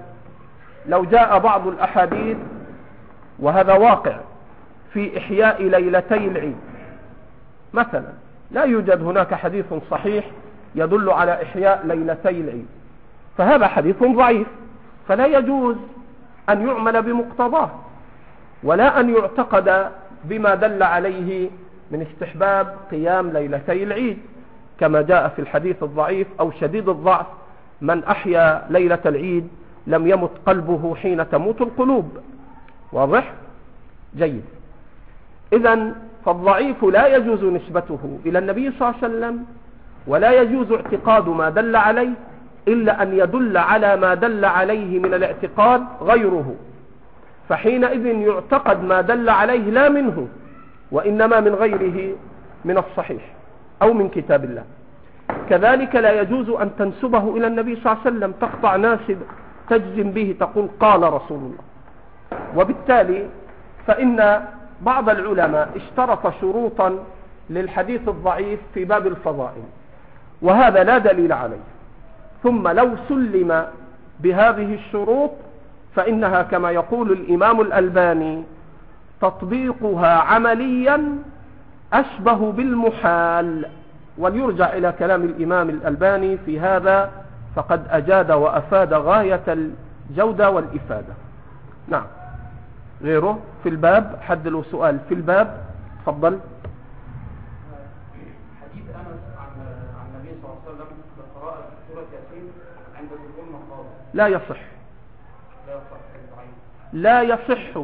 لو جاء بعض الأحاديث وهذا واقع في إحياء ليلتي العيد. مثلا لا يوجد هناك حديث صحيح يدل على إحياء ليلتي العيد. فهذا حديث ضعيف. فلا يجوز أن يعمل بمقتضاه. ولا أن يعتقد بما دل عليه من استحباب قيام ليلتي العيد كما جاء في الحديث الضعيف أو شديد الضعف من أحيا ليلة العيد لم يمت قلبه حين تموت القلوب. واضح؟ جيد. إذا فالضعيف لا يجوز نسبته إلى النبي صلى الله عليه وسلم ولا يجوز اعتقاد ما دل عليه إلا أن يدل على ما دل عليه من الاعتقاد غيره. فحينئذ يعتقد ما دل عليه لا منه وإنما من غيره من الصحيح أو من كتاب الله. كذلك لا يجوز أن تنسبه إلى النبي صلى الله عليه وسلم تقطع ناسب تجزم به تقول قال رسول الله. وبالتالي فإن بعض العلماء اشترط شروطا للحديث الضعيف في باب الفضائل وهذا لا دليل عليه. ثم لو سلم بهذه الشروط فإنها كما يقول الإمام الألباني تطبيقها عمليا أشبه بالمحال. وليرجع إلى كلام الإمام الألباني في هذا فقد أجاد وأفاد غاية الجودة والإفادة. نعم. غيره في الباب حد له سؤال في الباب؟ تفضل. حديث أنس عن النبي صلى الله عليه وسلم بقراءة سورة ياسين عند دخول مقام لا يصح. لا يصح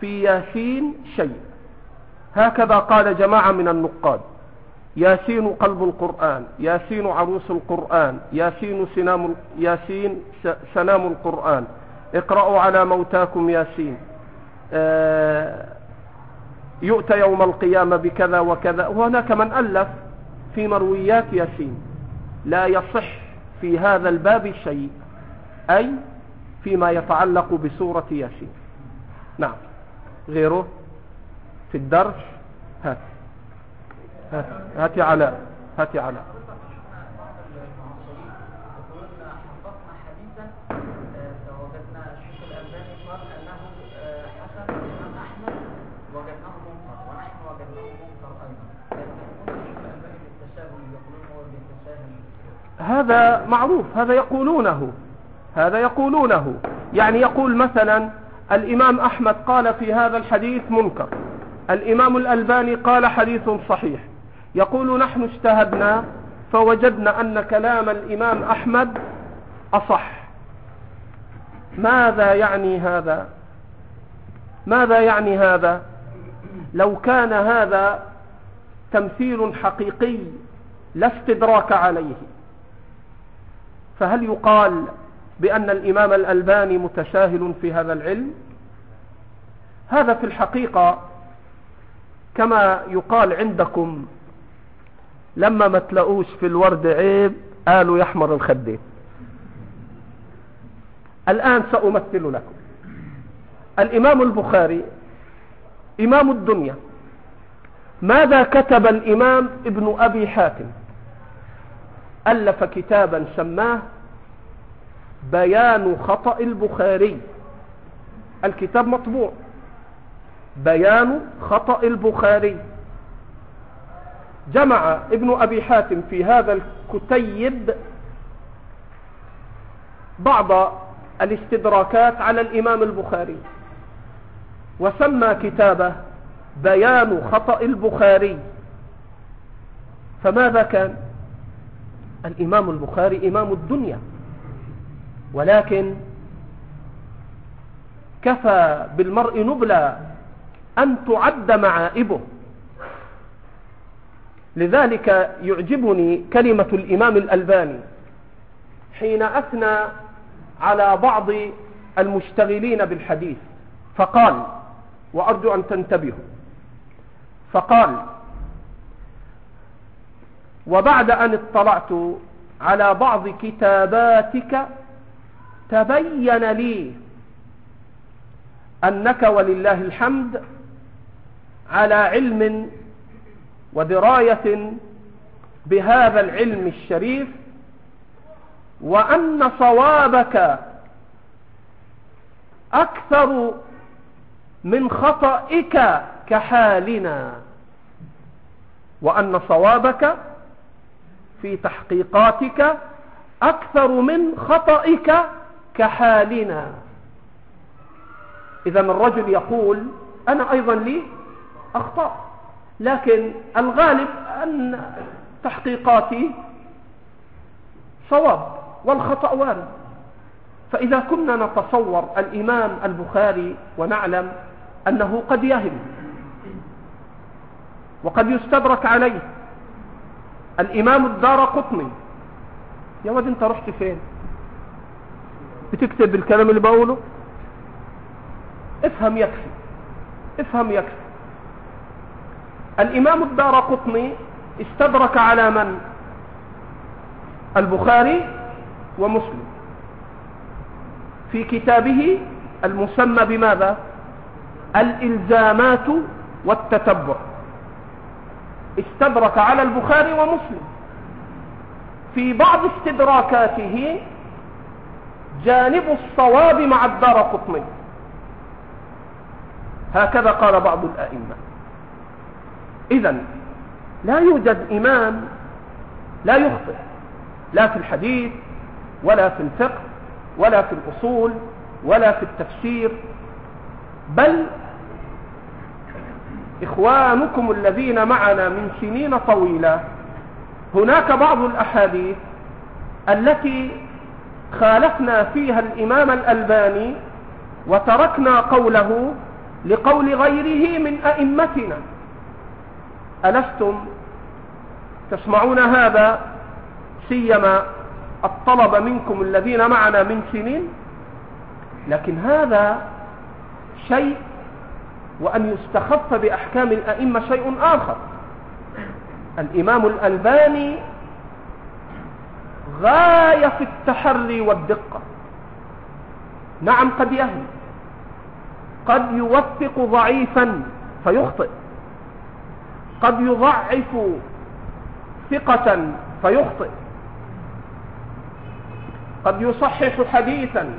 في ياسين شيء. هكذا قال جماعة من النقاد. ياسين قلب القرآن ياسين عروس القرآن ياسين سنام ياسين سنام القرآن. اقرأوا على موتاكم ياسين. آه، يؤتى يوم القيامة بكذا وكذا. وهناك من ألف في مرويات ياسين. لا يصح في هذا الباب شيء. أي فيما يتعلق بسورة ياسين. نعم. غيره؟ في الدرس؟ هات هات هات يا علاء. هات يا علاء. هذا معروف هذا يقولونه. هذا يقولونه. يعني يقول مثلا الإمام أحمد قال في هذا الحديث منكر. الإمام الألباني قال حديث صحيح. يقول نحن اجتهدنا فوجدنا أن كلام الإمام أحمد أصح. ماذا يعني هذا؟ ماذا يعني هذا؟ لو كان هذا تمثيل حقيقي لا استدراك عليه. فهل يقال بأن الإمام الألباني متساهل في هذا العلم. هذا في الحقيقة كما يقال عندكم لما ما تلاقوش في الورد عيب قالوا يحمر الخدين الآن سأمثل لكم. الإمام البخاري إمام الدنيا ماذا كتب الإمام ابن أبي حاتم؟ ألف كتابا سماه بيان خطأ البخاري. الكتاب مطبوع. بيان خطأ البخاري. جمع ابن أبي حاتم في هذا الكتيب بعض الاستدراكات على الإمام البخاري. وسمى كتابه بيان خطأ البخاري. فماذا كان؟ الإمام البخاري إمام الدنيا. ولكن كفى بالمرء نبلا أن تعد معائبه. لذلك يعجبني كلمة الإمام الألباني حين أثنى على بعض المشتغلين بالحديث فقال وأرجو أن تنتبهوا فقال وبعد أن اطلعت على بعض كتاباتك تبين لي أنك ولله الحمد على علم ودراية بهذا العلم الشريف وأن صوابك أكثر من خطئك كحالنا وأن صوابك في تحقيقاتك أكثر من خطئك كحالنا. إذا الرجل يقول أنا أيضا لي أخطاء لكن الغالب أن تحقيقاتي صواب والخطأ وارد. فإذا كنا نتصور الإمام البخاري ونعلم أنه قد يهم وقد يستدرك عليه. الإمام الدار قطني. يا واد أنت رحت فين؟ بتكتب الكلام اللي بقوله؟ افهم يكفي افهم يكفي. الإمام الدار قطني استدرك على من؟ البخاري ومسلم. في كتابه المسمى بماذا؟ الإلزامات والتتبع. استدرك على البخاري ومسلم. في بعض استدراكاته جانب الصواب مع الدار قطني هكذا قال بعض الأئمة. إذا لا يوجد إمام لا يخطئ لا في الحديث ولا في الفقه ولا في الأصول ولا في التفسير. بل إخوانكم الذين معنا من سنين طويلة هناك بعض الأحاديث التي خالفنا فيها الإمام الألباني وتركنا قوله لقول غيره من أئمتنا. ألستم؟ تسمعون هذا؟ سيما الطلب منكم الذين معنا من سنين. لكن هذا شيء وأن يستخف بأحكام الأئمة شيء آخر. الإمام الألباني غاية في التحري والدقة. نعم قد يهم قد يوثق ضعيفا فيخطئ. قد يضعف ثقة فيخطئ. قد يصحح حديثا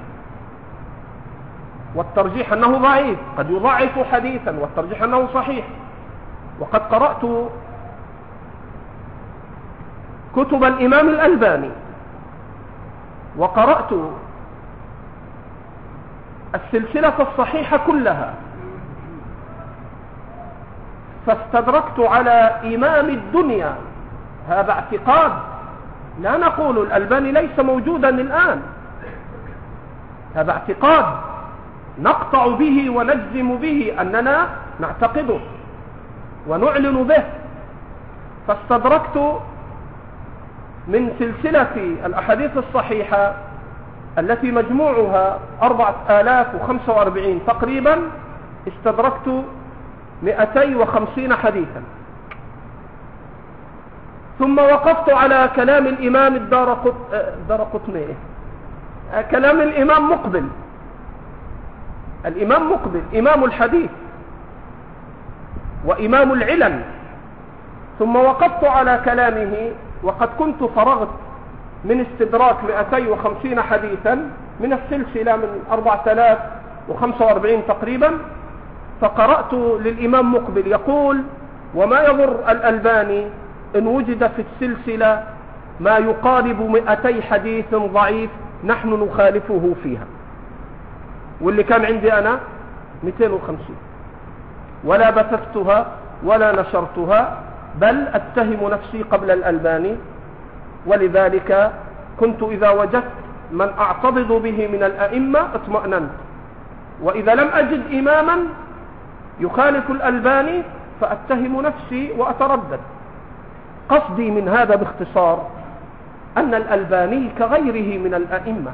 والترجيح أنه ضعيف. قد يضعف حديثا والترجيح أنه صحيح. وقد قرأت كتب الإمام الألباني وقرأت السلسلة الصحيحة كلها. فاستدركت على إمام الدنيا. هذا اعتقاد. لا نقول الألباني ليس موجودا الآن. هذا اعتقاد. نقطع به ونجزم به أننا نعتقده ونعلن به. فاستدركت من سلسلة الأحاديث الصحيحة التي مجموعها أربعة آلاف وخمسة وأربعين تقريبا استدركت مئتي وخمسين حديثا. ثم وقفت على كلام الإمام الدار قطني. كلام الإمام مقبل. الإمام مقبل إمام الحديث وإمام العلم ثم وقفت على كلامه وقد كنت فرغت من استدراك 250 حديثا من السلسلة من 4045 تقريبا فقرأت للإمام مقبل يقول وما يضر الألباني إن وجد في السلسلة ما يقارب 200 حديث ضعيف نحن نخالفه فيها واللي كان عندي أنا 250 ولا بثثتها ولا نشرتها بل أتهم نفسي قبل الألباني ولذلك كنت إذا وجدت من أعتضد به من الأئمة اطمأننت. وإذا لم أجد إماما يخالف الألباني فأتهم نفسي وأتردد. قصدي من هذا باختصار أن الألباني كغيره من الأئمة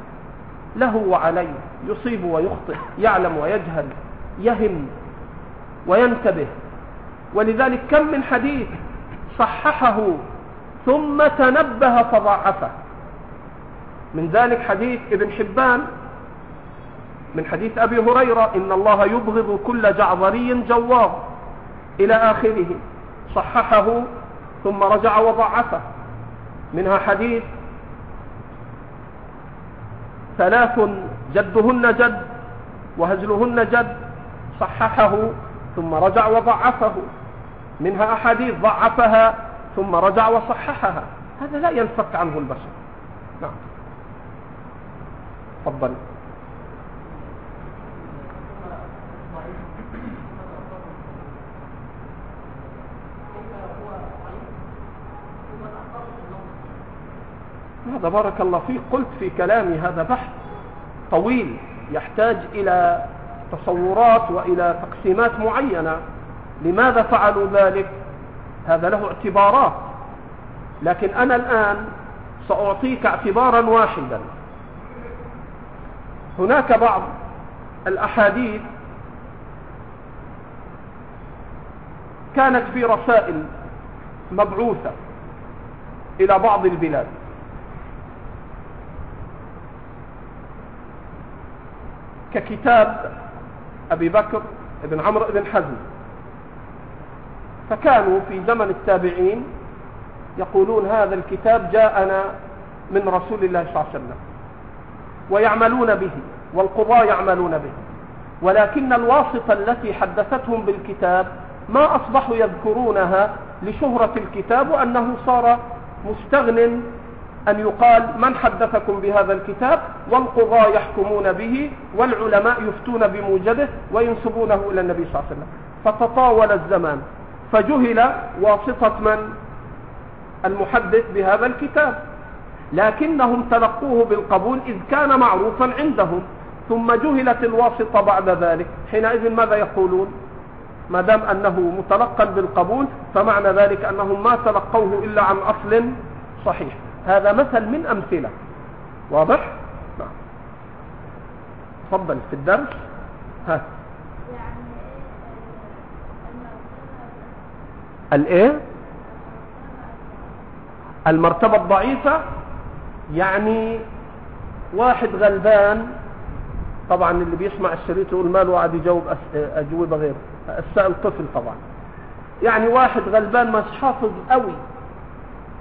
له وعليه يصيب ويخطئ يعلم ويجهل يهم وينتبه. ولذلك كم من حديث صححه ثم تنبه فضعفه من ذلك حديث ابن حبان من حديث أبي هريرة إن الله يبغض كل جعظري جواظ إلى آخره. صححه ثم رجع وضعفه منها حديث ثلاث جدهن جد وهزلهن جد صححه ثم رجع وضعفه منها أحاديث ضعفها ثم رجع وصححها. هذا لا ينفك عنه البشر. نعم. تفضل. هذا بارك الله فيك. قلت في كلامي هذا بحث طويل يحتاج إلى تصورات وإلى تقسيمات معينة. لماذا فعلوا ذلك؟ هذا له اعتبارات. لكن أنا الآن سأعطيك اعتبارا واحدا. هناك بعض الأحاديث كانت في رسائل مبعوثة إلى بعض البلاد. ككتاب أبي بكر بن عمرو بن حزم. فكانوا في زمن التابعين يقولون هذا الكتاب جاءنا من رسول الله صلى الله عليه وسلم. ويعملون به والقضاة يعملون به. ولكن الواسطة التي حدثتهم بالكتاب ما أصبحوا يذكرونها لشهرة الكتاب وأنه صار مستغن أن يقال من حدثكم بهذا الكتاب والقضاة يحكمون به والعلماء يفتون بموجبه وينسبونه إلى النبي صلى الله عليه وسلم. فتطاول الزمان. فجهل واسطة من؟ المحدث بهذا الكتاب. لكنهم تلقوه بالقبول إذ كان معروفا عندهم ثم جهلت الواسطة بعد ذلك. حينئذ ماذا يقولون؟ ما دام أنه متلقى بالقبول فمعنى ذلك أنهم ما تلقوه إلا عن أصل صحيح. هذا مثل من أمثلة. واضح؟ نعم. تفضل في الدرس. ها. الايه المرتبة الضعيفة يعني واحد غلبان طبعا اللي بيسمع الشريط يقول ماله وقعد يجاوب أجوبة غيره السائل طفل طبعا. يعني واحد غلبان مش حافظ قوي.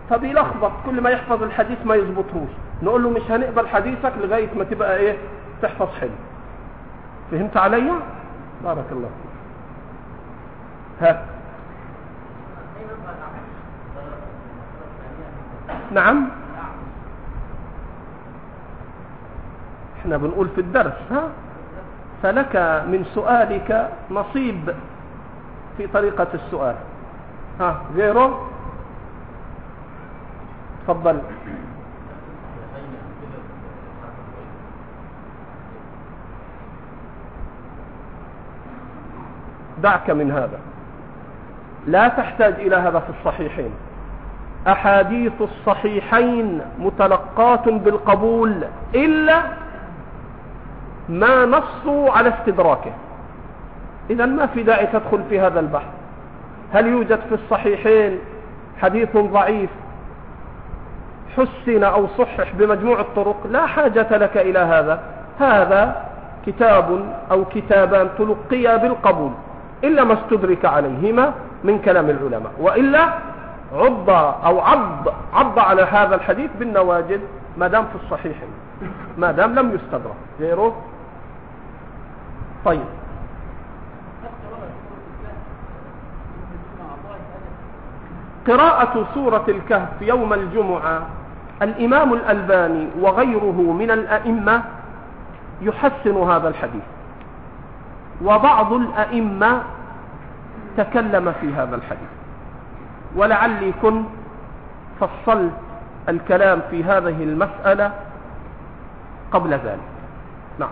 فبيلخبط كل ما يحفظ الحديث ما يظبطهوش. نقول له مش هنقبل حديثك لغاية ما تبقى إيه؟ تحفظ حلو. فهمت عليا؟ بارك الله فيك. ها. نعم. إحنا بنقول في الدرس ها؟ فلك من سؤالك نصيب في طريقة السؤال. ها غيره؟ تفضل. دعك من هذا. لا تحتاج إلى هذا في الصحيحين. أحاديث الصحيحين متلقاة بالقبول إلا ما نصوا على استدراكه. إذا ما في داعي تدخل في هذا البحث؟ هل يوجد في الصحيحين حديث ضعيف حسن أو صحح بمجموع الطرق؟ لا حاجة لك إلى هذا. هذا كتاب أو كتابان تلقيا بالقبول إلا ما استدرك عليهما من كلام العلماء وإلا عض أو عض عض على هذا الحديث بالنواجد ما دام في الصحيح ما دام لم يستدرك. غيره؟ طيب. قراءة سورة الكهف يوم الجمعة الإمام الألباني وغيره من الأئمة يحسن هذا الحديث. وبعض الأئمة تكلم في هذا الحديث. ولعلي كنت فصلت الكلام في هذه المسألة قبل ذلك. نعم.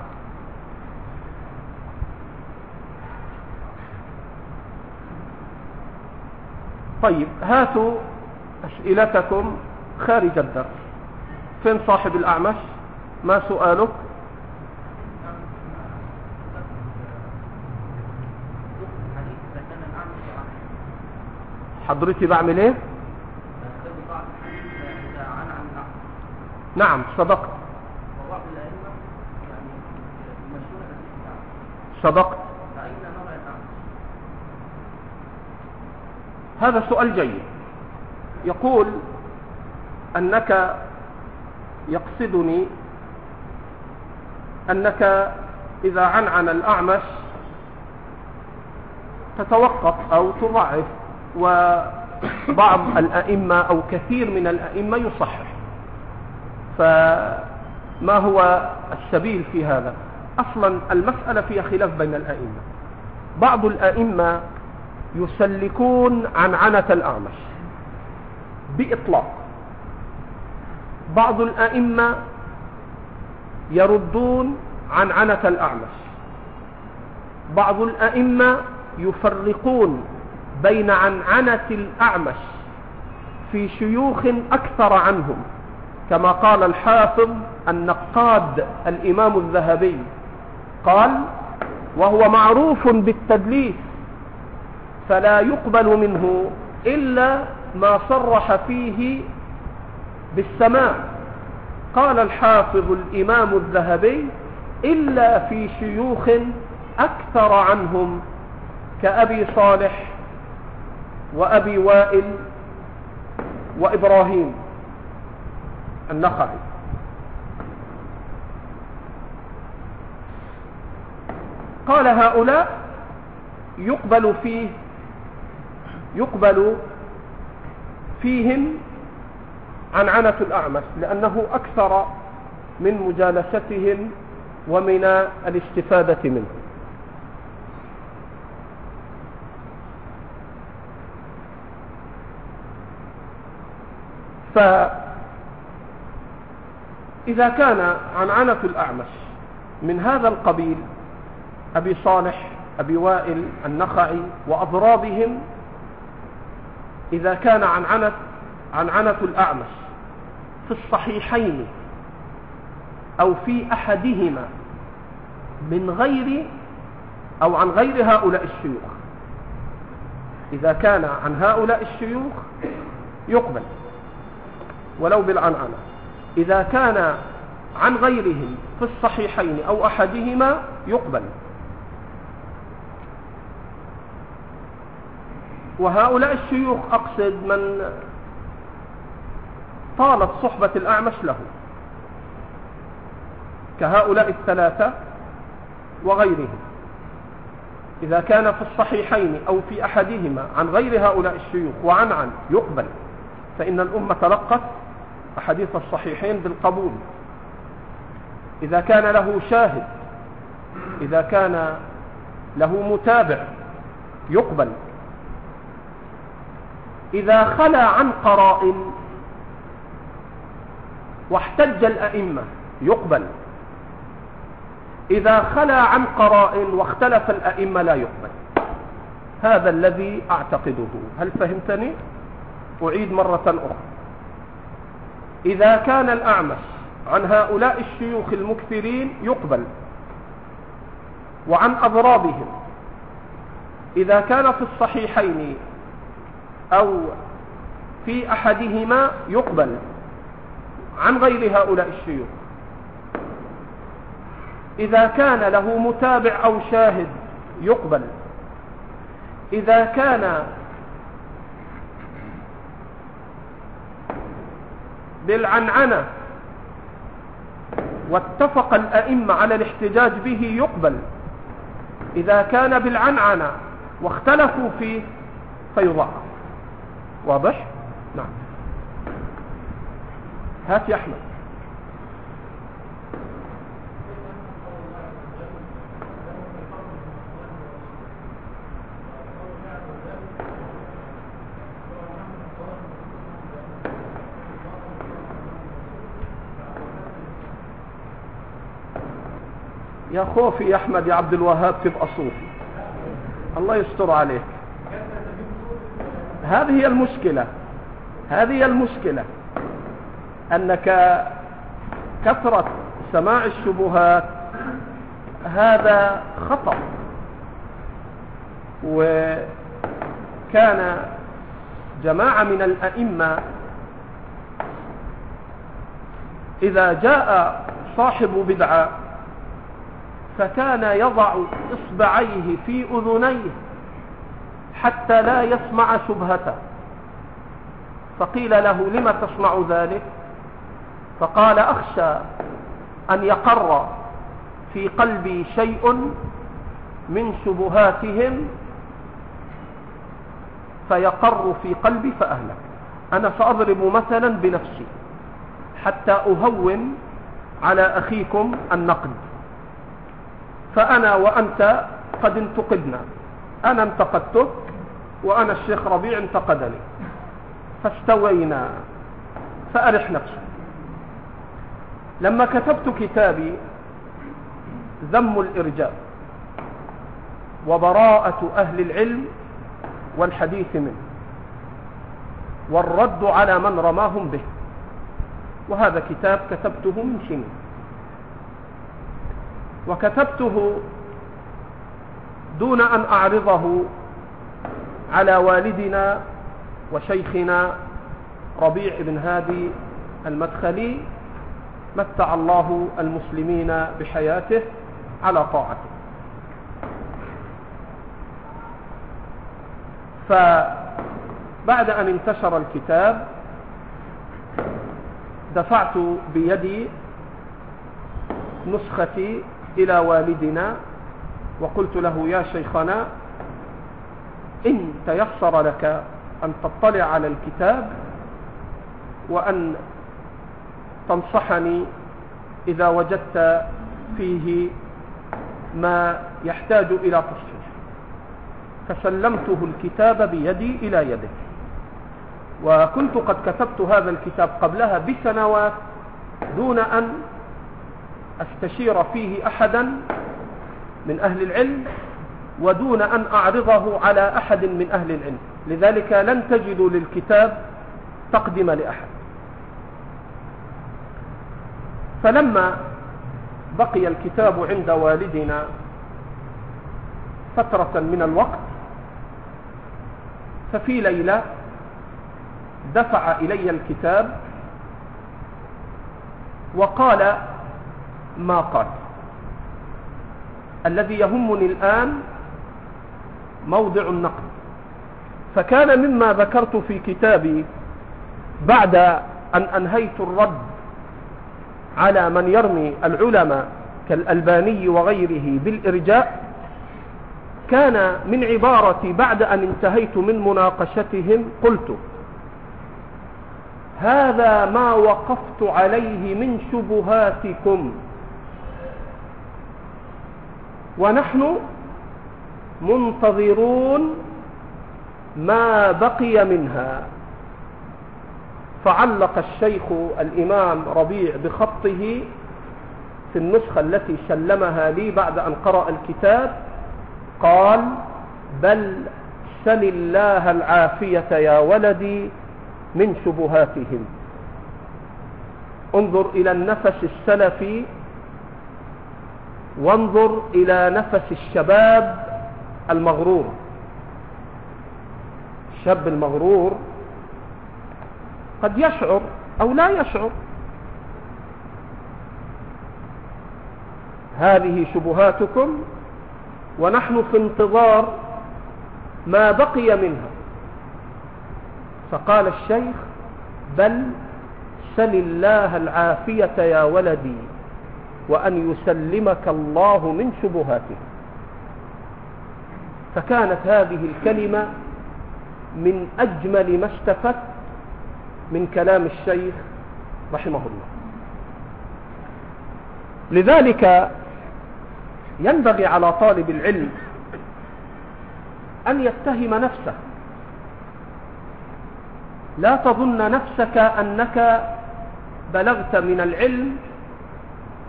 طيب هاتوا أسئلتكم خارج الدرس. فين صاحب الأعمش؟ ما سؤالك؟ حضرتي بعمل إيه؟ نعم صدقت. صدقت. هذا سؤال جيد. يقول أنك يقصدني أنك إذا عنعن الأعمش تتوقف أو تضعف. وبعض الأئمة أو كثير من الأئمة يصحح. فما هو السبيل في هذا؟ أصلا المسألة فيها خلاف بين الأئمة. بعض الأئمة يسلكون عن عنة الأعمش بإطلاق. بعض الأئمة يردون عن عنة الأعمش. بعض الأئمة يفرقون بين عنعنة الأعمش في شيوخ أكثر عنهم كما قال الحافظ النقاد الإمام الذهبي قال وهو معروف بالتدليس فلا يقبل منه إلا ما صرح فيه بالسماع قال الحافظ الإمام الذهبي إلا في شيوخ أكثر عنهم كأبي صالح وأبي وائل وإبراهيم النخعي. قال هؤلاء يقبل فيه يقبل فيهم عنعنة الأعمش لأنه أكثر من مجالستهم ومن الاستفادة منه. فإذا كان عنعنة الأعمش من هذا القبيل أبي صالح أبي وائل النخعي وأضرابهم إذا كان عنعنة عنعنة الأعمش في الصحيحين أو في أحدهما من غير أو عن غير هؤلاء الشيوخ. إذا كان عن هؤلاء الشيوخ يقبل. ولو بالعنعنة. إذا كان عن غيرهم في الصحيحين أو أحدهما يقبل. وهؤلاء الشيوخ أقصد من طالت صحبة الأعمش له. كهؤلاء الثلاثة وغيرهم. إذا كان في الصحيحين أو في أحدهما عن غير هؤلاء الشيوخ وعن عن يقبل. فإن الأمة تلقت أحاديث الصحيحين بالقبول. إذا كان له شاهد إذا كان له متابع يقبل. إذا خلا عن قرائن واحتج الأئمة يقبل. إذا خلا عن قرائن واختلف الأئمة لا يقبل. هذا الذي أعتقده. هل فهمتني؟ أعيد مرة أخرى. إذا كان الأعمش عن هؤلاء الشيوخ المكثرين يقبل وعن أضرابهم إذا كان في الصحيحين أو في أحدهما يقبل عن غير هؤلاء الشيوخ. إذا كان له متابع أو شاهد يقبل. إذا كان بالعنعنة واتفق الأئمة على الاحتجاج به يقبل. إذا كان بالعنعنة واختلفوا فيه فيضعف واضح؟ نعم. هات يا أحمد. يا خوفي يا أحمد يا عبد الوهاب تبقى صوفي الله يستر عليك. هذه هي المشكلة. هذه هي المشكلة. أنك كثرة سماع الشبهات هذا خطأ. وكان جماعة من الأئمة إذا جاء صاحب بدعة فكان يضع إصبعيه في أذنيه حتى لا يسمع شبهته. فقيل له لم تصنع ذلك؟ فقال أخشى أن يقر في قلبي شيء من شبهاتهم فيقر في قلبي فأهلك. أنا سأضرب مثلا بنفسي حتى أهون على أخيكم النقد. فأنا وأنت قد انتقدنا. أنا انتقدتك وأنا الشيخ ربيع انتقدني. فاستوينا فأرح نفسك لما كتبت كتابي ذم الإرجاء وبراءة أهل العلم والحديث منه والرد على من رماهم به. وهذا كتاب كتبته من سنين. وكتبته دون أن أعرضه على والدنا وشيخنا ربيع بن هادي المدخلي متع الله المسلمين بحياته على طاعته. فبعد أن انتشر الكتاب دفعت بيدي نسختي إلى والدنا وقلت له يا شيخنا إن تيسر لك أن تطلع على الكتاب وأن تنصحني إذا وجدت فيه ما يحتاج إلى تصحيح فسلمته الكتاب بيدي إلى يده. وكنت قد كتبت هذا الكتاب قبلها بسنوات دون أن أستشير فيه أحدا من أهل العلم ودون أن أعرضه على أحد من أهل العلم. لذلك لن تجدوا للكتاب تقدم لأحد. فلما بقي الكتاب عند والدنا فترة من الوقت ففي ليلة دفع إلي الكتاب وقال ما قال. الذي يهمني الآن موضع النقد. فكان مما ذكرت في كتابي بعد أن أنهيت الرد على من يرمي العلماء كالألباني وغيره بالإرجاء كان من عبارتي بعد أن انتهيت من مناقشتهم قلت هذا ما وقفت عليه من شبهاتكم. ونحن منتظرون ما بقي منها. فعلق الشيخ الإمام ربيع بخطه في النسخة التي سلمها لي بعد أن قرأ الكتاب قال بل سل الله العافية يا ولدي من شبهاتهم. انظر إلى النفس السلفي وانظر إلى نفس الشباب المغرور. الشاب المغرور قد يشعر أو لا يشعر. هذه شبهاتكم ونحن في انتظار ما بقي منها. فقال الشيخ بل سل الله العافية يا ولدي. وأن يسلمك الله من شبهاته. فكانت هذه الكلمة من أجمل ما استفدت من كلام الشيخ رحمه الله. لذلك ينبغي على طالب العلم أن يتهم نفسه. لا تظن نفسك أنك بلغت من العلم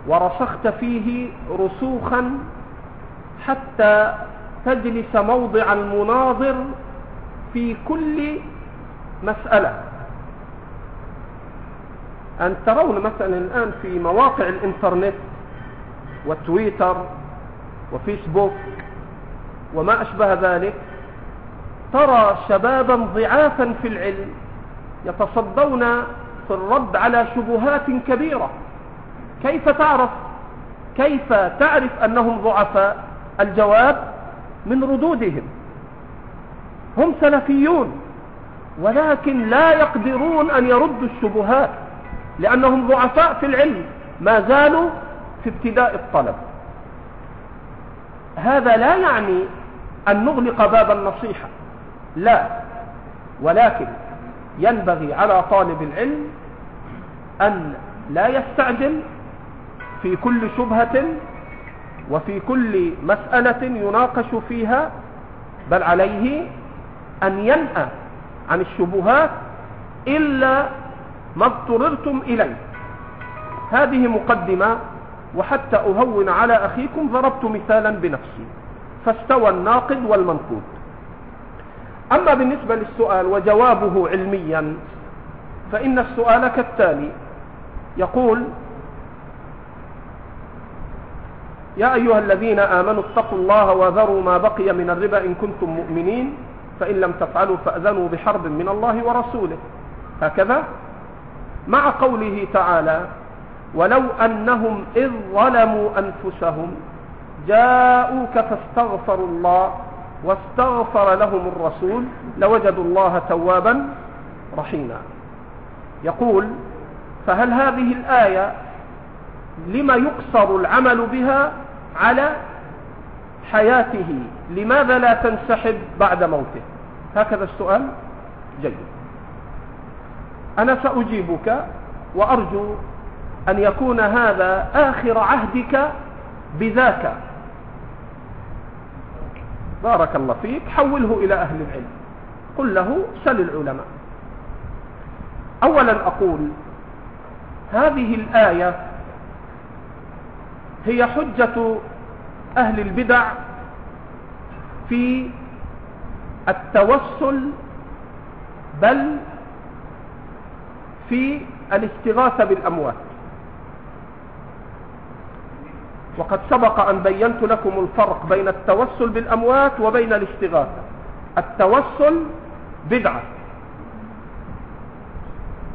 ورسخت فيه رسوخا حتى تجلس موضع المناظر في كل مسألة. أن ترون مثلا الآن في مواقع الإنترنت وتويتر وفيسبوك وما أشبه ذلك ترى شبابا ضعافا في العلم يتصدون في الرد على شبهات كبيرة. كيف تعرف؟ كيف تعرف أنهم ضعفاء؟ الجواب من ردودهم. هم سلفيون ولكن لا يقدرون أن يردوا الشبهات لأنهم ضعفاء في العلم ما زالوا في ابتداء الطلب. هذا لا يعني أن نغلق باب النصيحة لا ولكن ينبغي على طالب العلم أن لا يستعجل في كل شبهة وفي كل مسألة يناقش فيها بل عليه أن ينأى عن الشبهات إلا ما اضطررتم إليه. هذه مقدمة وحتى أهون على أخيكم ضربت مثالا بنفسي فاستوى الناقد والمنقود. أما بالنسبة للسؤال وجوابه علميا فإن السؤال كالتالي يقول يا أيها الذين آمنوا اتقوا الله وذروا ما بقي من الربا إن كنتم مؤمنين فإن لم تفعلوا فأذنوا بحرب من الله ورسوله. هكذا مع قوله تعالى ولو أنهم إذ ظلموا أنفسهم جاءوك فاستغفروا الله واستغفر لهم الرسول لوجدوا الله توابا رحيما. يقول فهل هذه الآية لما يقصر العمل بها على حياته. لماذا لا تنسحب بعد موته؟ هكذا السؤال جيد. أنا سأجيبك وأرجو أن يكون هذا آخر عهدك بذاك. بارك الله فيك. حوله إلى أهل العلم. قل له سل العلماء. أولا أقول هذه الآية هي حجة أهل البدع في التوسل بل في الاستغاثة بالأموات. وقد سبق أن بينت لكم الفرق بين التوسل بالأموات وبين الاستغاثة. التوسل بدعة.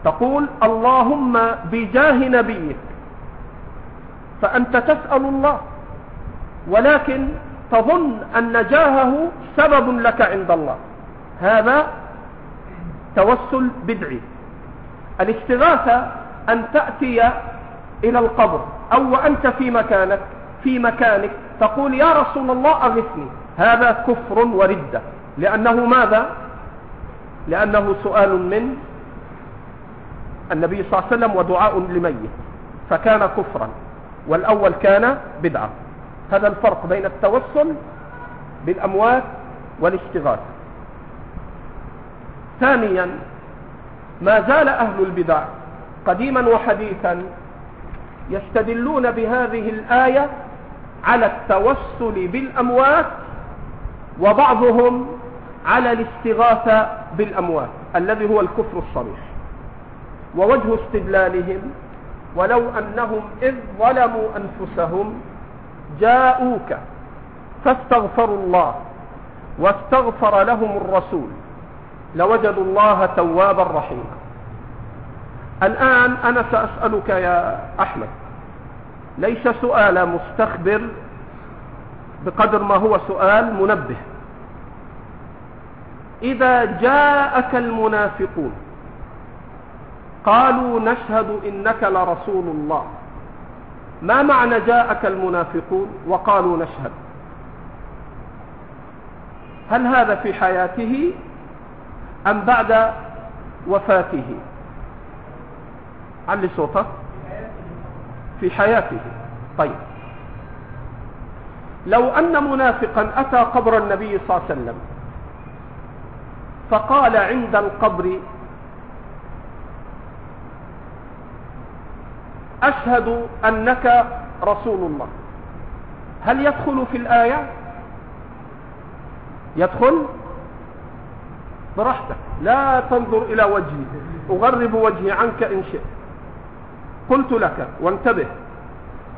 تقول اللهم بجاه نبيك. فأنت تسأل الله. ولكن تظن أن جاهه سبب لك عند الله. هذا توسل بدعي. الاستغاثة أن تأتي إلى القبر أو وأنت في مكانك في مكانك تقول يا رسول الله أغثني. هذا كفر وردة. لأنه ماذا؟ لأنه سؤال من النبي صلى الله عليه وسلم ودعاء لميت. فكان كفرا. والأول كان بدعة. هذا الفرق بين التوسل بالأموات والاستغاثة ثانيا ما زال أهل البدع قديما وحديثا يستدلون بهذه الآية على التوسل بالأموات وبعضهم على الاستغاثة بالأموات الذي هو الكفر الصريح. ووجه استدلالهم ولو أنهم إذ ظلموا أنفسهم جاءوك فاستغفروا الله واستغفر لهم الرسول لوجدوا الله توابا رحيما. الآن أنا سأسألك يا أحمد ليس سؤال مستخبر بقدر ما هو سؤال منبه. إذا جاءك المنافقون قالوا نشهد إنك لرسول الله. ما معنى جاءك المنافقون وقالوا نشهد؟ هل هذا في حياته أم بعد وفاته؟ علي صوتك. في حياته. طيب. لو أن منافقا أتى قبر النبي صلى الله عليه وسلم فقال عند القبر أشهد أنك رسول الله. هل يدخل في الآية؟ يدخل براحتك. لا تنظر إلى وجهي. أغرب وجهي عنك إن شئت. قلت لك وانتبه.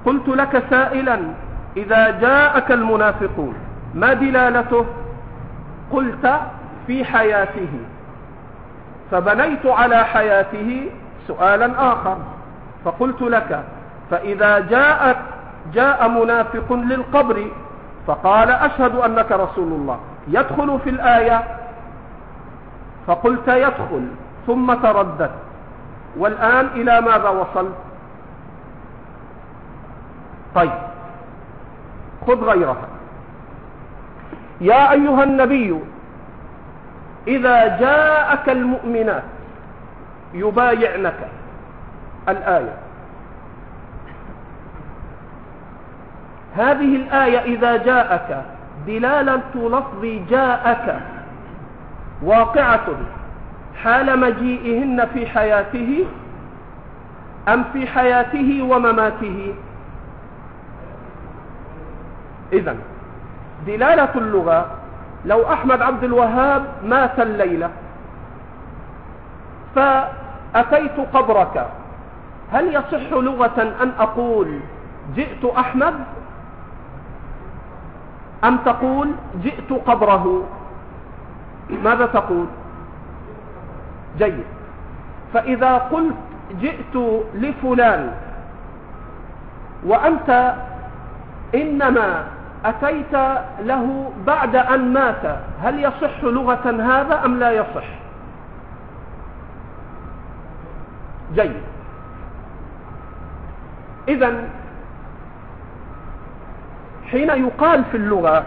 قلت لك سائلا إذا جاءك المنافقون ما دلالته؟ قلت في حياته. فبنيت على حياته سؤالا آخر. فقلت لك فإذا جاءت جاء منافق للقبر فقال أشهد أنك رسول الله. يدخل في الآية؟ فقلت يدخل ثم تردد. والآن إلى ماذا وصل طيب خذ غيرها. يا أيها النبي إذا جاءك المؤمنات يبايعنك. الآية. هذه الآية إذا جاءك دلالة لفظ جاءك واقعة حال مجيئهن في حياته أم في حياته ومماته؟ إذا دلالة اللغة لو أحمد عبد الوهاب مات الليلة فأتيت قبرك هل يصح لغة أن أقول جئت أحمد؟ أم تقول جئت قبره؟ ماذا تقول؟ جيد. فإذا قلت جئت لفلان وأنت إنما أتيت له بعد أن مات هل يصح لغة هذا أم لا يصح؟ جيد. إذا حين يقال في اللغة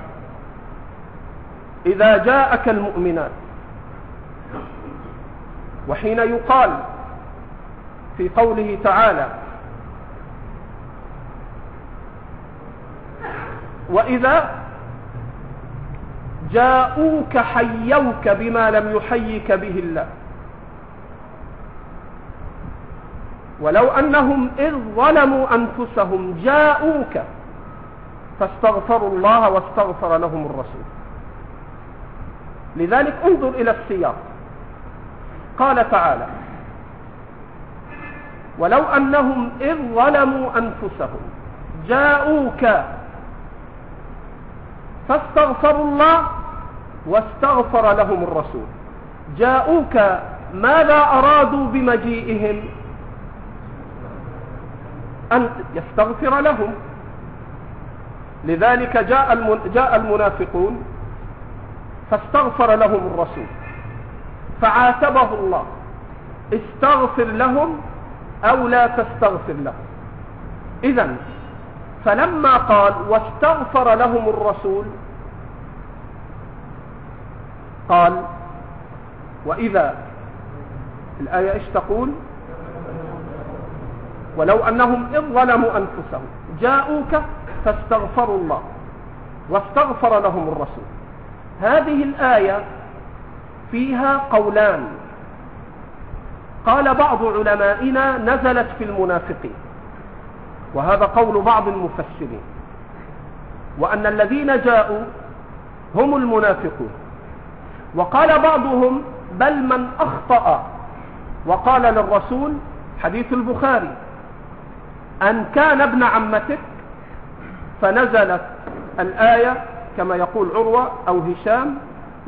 إذا جاءك المؤمنات وحين يقال في قوله تعالى وإذا جاءوك حيوك بما لم يحيك به الله. ولو أنهم إذ ظلموا أنفسهم جاءوك فاستغفروا الله واستغفر لهم الرسول. لذلك انظر إلى السياق. قال تعالى ولو أنهم إذ ظلموا أنفسهم جاءوك فاستغفروا الله واستغفر لهم الرسول. جاءوك ماذا أرادوا بمجيئهم؟ أن يستغفر لهم. لذلك جاء جاء المنافقون فاستغفر لهم الرسول فعاتبه الله. استغفر لهم أو لا تستغفر لهم. إذا فلما قال واستغفر لهم الرسول قال وإذا الآية إيش تقول؟ ولو أنهم إذ ظلموا أنفسهم جاءوك فاستغفروا الله واستغفر لهم الرسول. هذه الآية فيها قولان. قال بعض علمائنا نزلت في المنافقين وهذا قول بعض المفسرين وأن الذين جاءوا هم المنافقون. وقال بعضهم بل من أخطأ. وقال للرسول حديث البخاري أن كان ابن عمتك فنزلت الآية كما يقول عروة أو هشام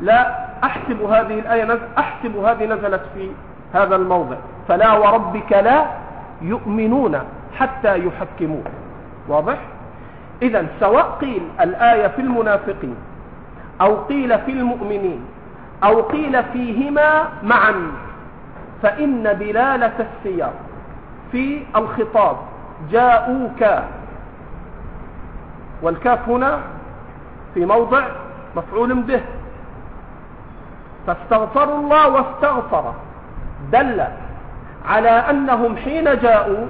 لا أحسب هذه الآية نزل أحسب هذه نزلت في هذا الموضع. فلا وربك لا يؤمنون حتى يحكمون واضح؟ إذا سواء قيل الآية في المنافقين أو قيل في المؤمنين أو قيل فيهما معا فإن دلالة السياق في الخطاب جاءوك. والكاف هنا في موضع مفعول به. فاستغفروا الله واستغفر. دل على أنهم حين جاءوا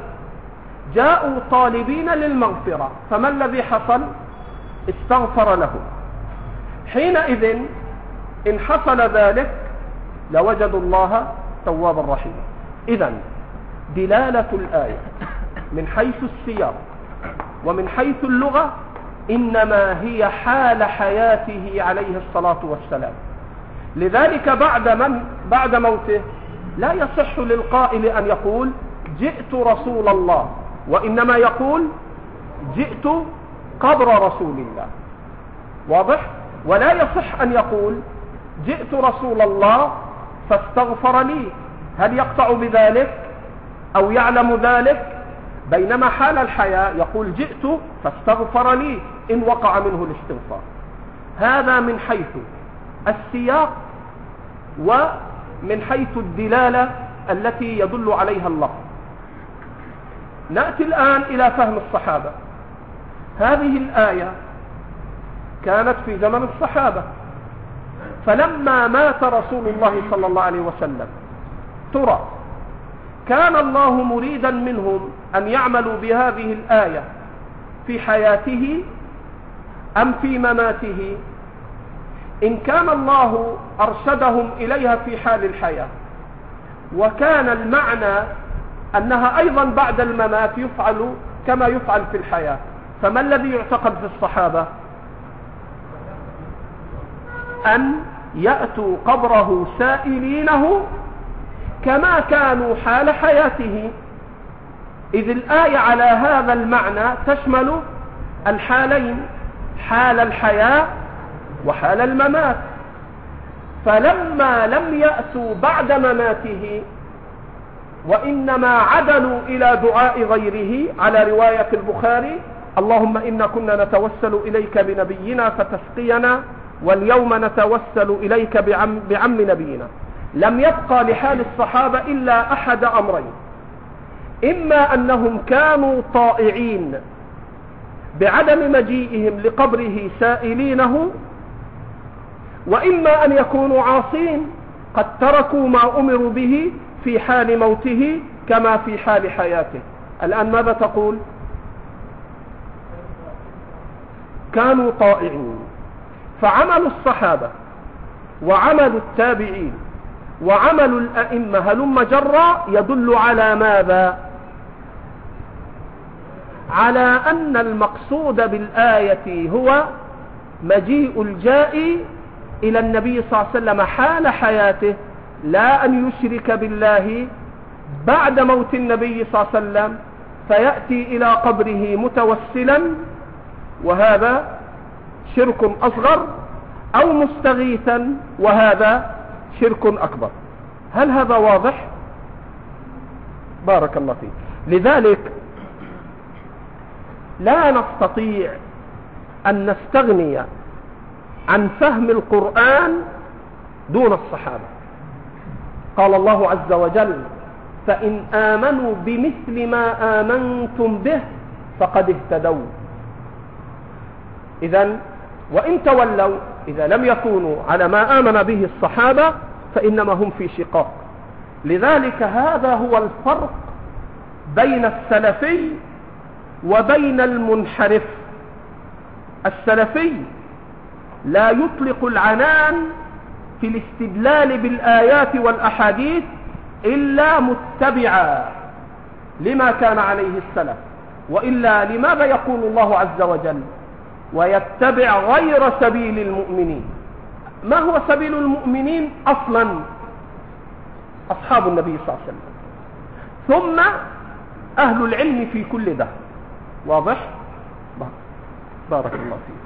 جاءوا طالبين للمغفرة. فما الذي حصل؟ استغفر لهم. حينئذ إن حصل ذلك لوجدوا الله توابا رحيما. إذا دلالة الآية. من حيث السياق ومن حيث اللغة إنما هي حال حياته عليه الصلاة والسلام. لذلك بعد من بعد موته لا يصح للقائل أن يقول جئت رسول الله وإنما يقول جئت قبر رسول الله. واضح؟ ولا يصح أن يقول جئت رسول الله فاستغفر لي. هل يقطع بذلك أو يعلم ذلك؟ بينما حال الحياة يقول جئت فاستغفر لي إن وقع منه الاستغفار. هذا من حيث السياق ومن حيث الدلالة التي يدل عليها اللفظ نأتي الآن إلى فهم الصحابة. هذه الآية كانت في زمن الصحابة. فلما مات رسول الله صلى الله عليه وسلم ترى كان الله مريدا منهم أن يعملوا بهذه الآية في حياته أم في مماته. إن كان الله أرشدهم إليها في حال الحياة وكان المعنى أنها أيضا بعد الممات يفعل كما يفعل في الحياة. فما الذي يعتقد في الصحابة؟ أن يأتوا قبره سائلينه كما كانوا حال حياته. إذ الآية على هذا المعنى تشمل الحالين حال الحياة وحال الممات. فلما لم يأتوا بعد مماته وإنما عدلوا إلى دعاء غيره على رواية البخاري اللهم إنا كنا نتوسل إليك بنبينا فتسقينا واليوم نتوسل إليك بعم, بعم نبينا. لم يبقى لحال الصحابة إلا أحد أمرين. إما أنهم كانوا طائعين بعدم مجيئهم لقبره سائلينه وإما أن يكونوا عاصين قد تركوا ما أمروا به في حال موته كما في حال حياته. الآن ماذا تقول؟ كانوا طائعين. فعمل الصحابة وعمل التابعين وعمل الأئمة هلم جرا يدل على ماذا؟ على أن المقصود بالآية هو مجيء الجائي إلى النبي صلى الله عليه وسلم حال حياته لا أن يشرك بالله بعد موت النبي صلى الله عليه وسلم فيأتي إلى قبره متوسلا وهذا شرك أصغر أو مستغيثا وهذا شرك أكبر. هل هذا واضح؟ بارك الله فيك. لذلك لا نستطيع أن نستغني عن فهم القرآن دون الصحابة. قال الله عز وجل فإن آمنوا بمثل ما آمنتم به فقد اهتدوا. إذا وإن تولوا إذا لم يكونوا على ما آمن به الصحابة فإنما هم في شقاق. لذلك هذا هو الفرق بين السلفي وبين المنحرف. السلفي لا يطلق العنان في الاستدلال بالآيات والأحاديث إلا متبعا لما كان عليه السلف وإلا لماذا يقول الله عز وجل ويتبع غير سبيل المؤمنين ما هو سبيل المؤمنين أصلا؟ أصحاب النبي صلى الله عليه وسلم. ثم أهل العلم في كل ده. واضح؟ بارك الله فيك.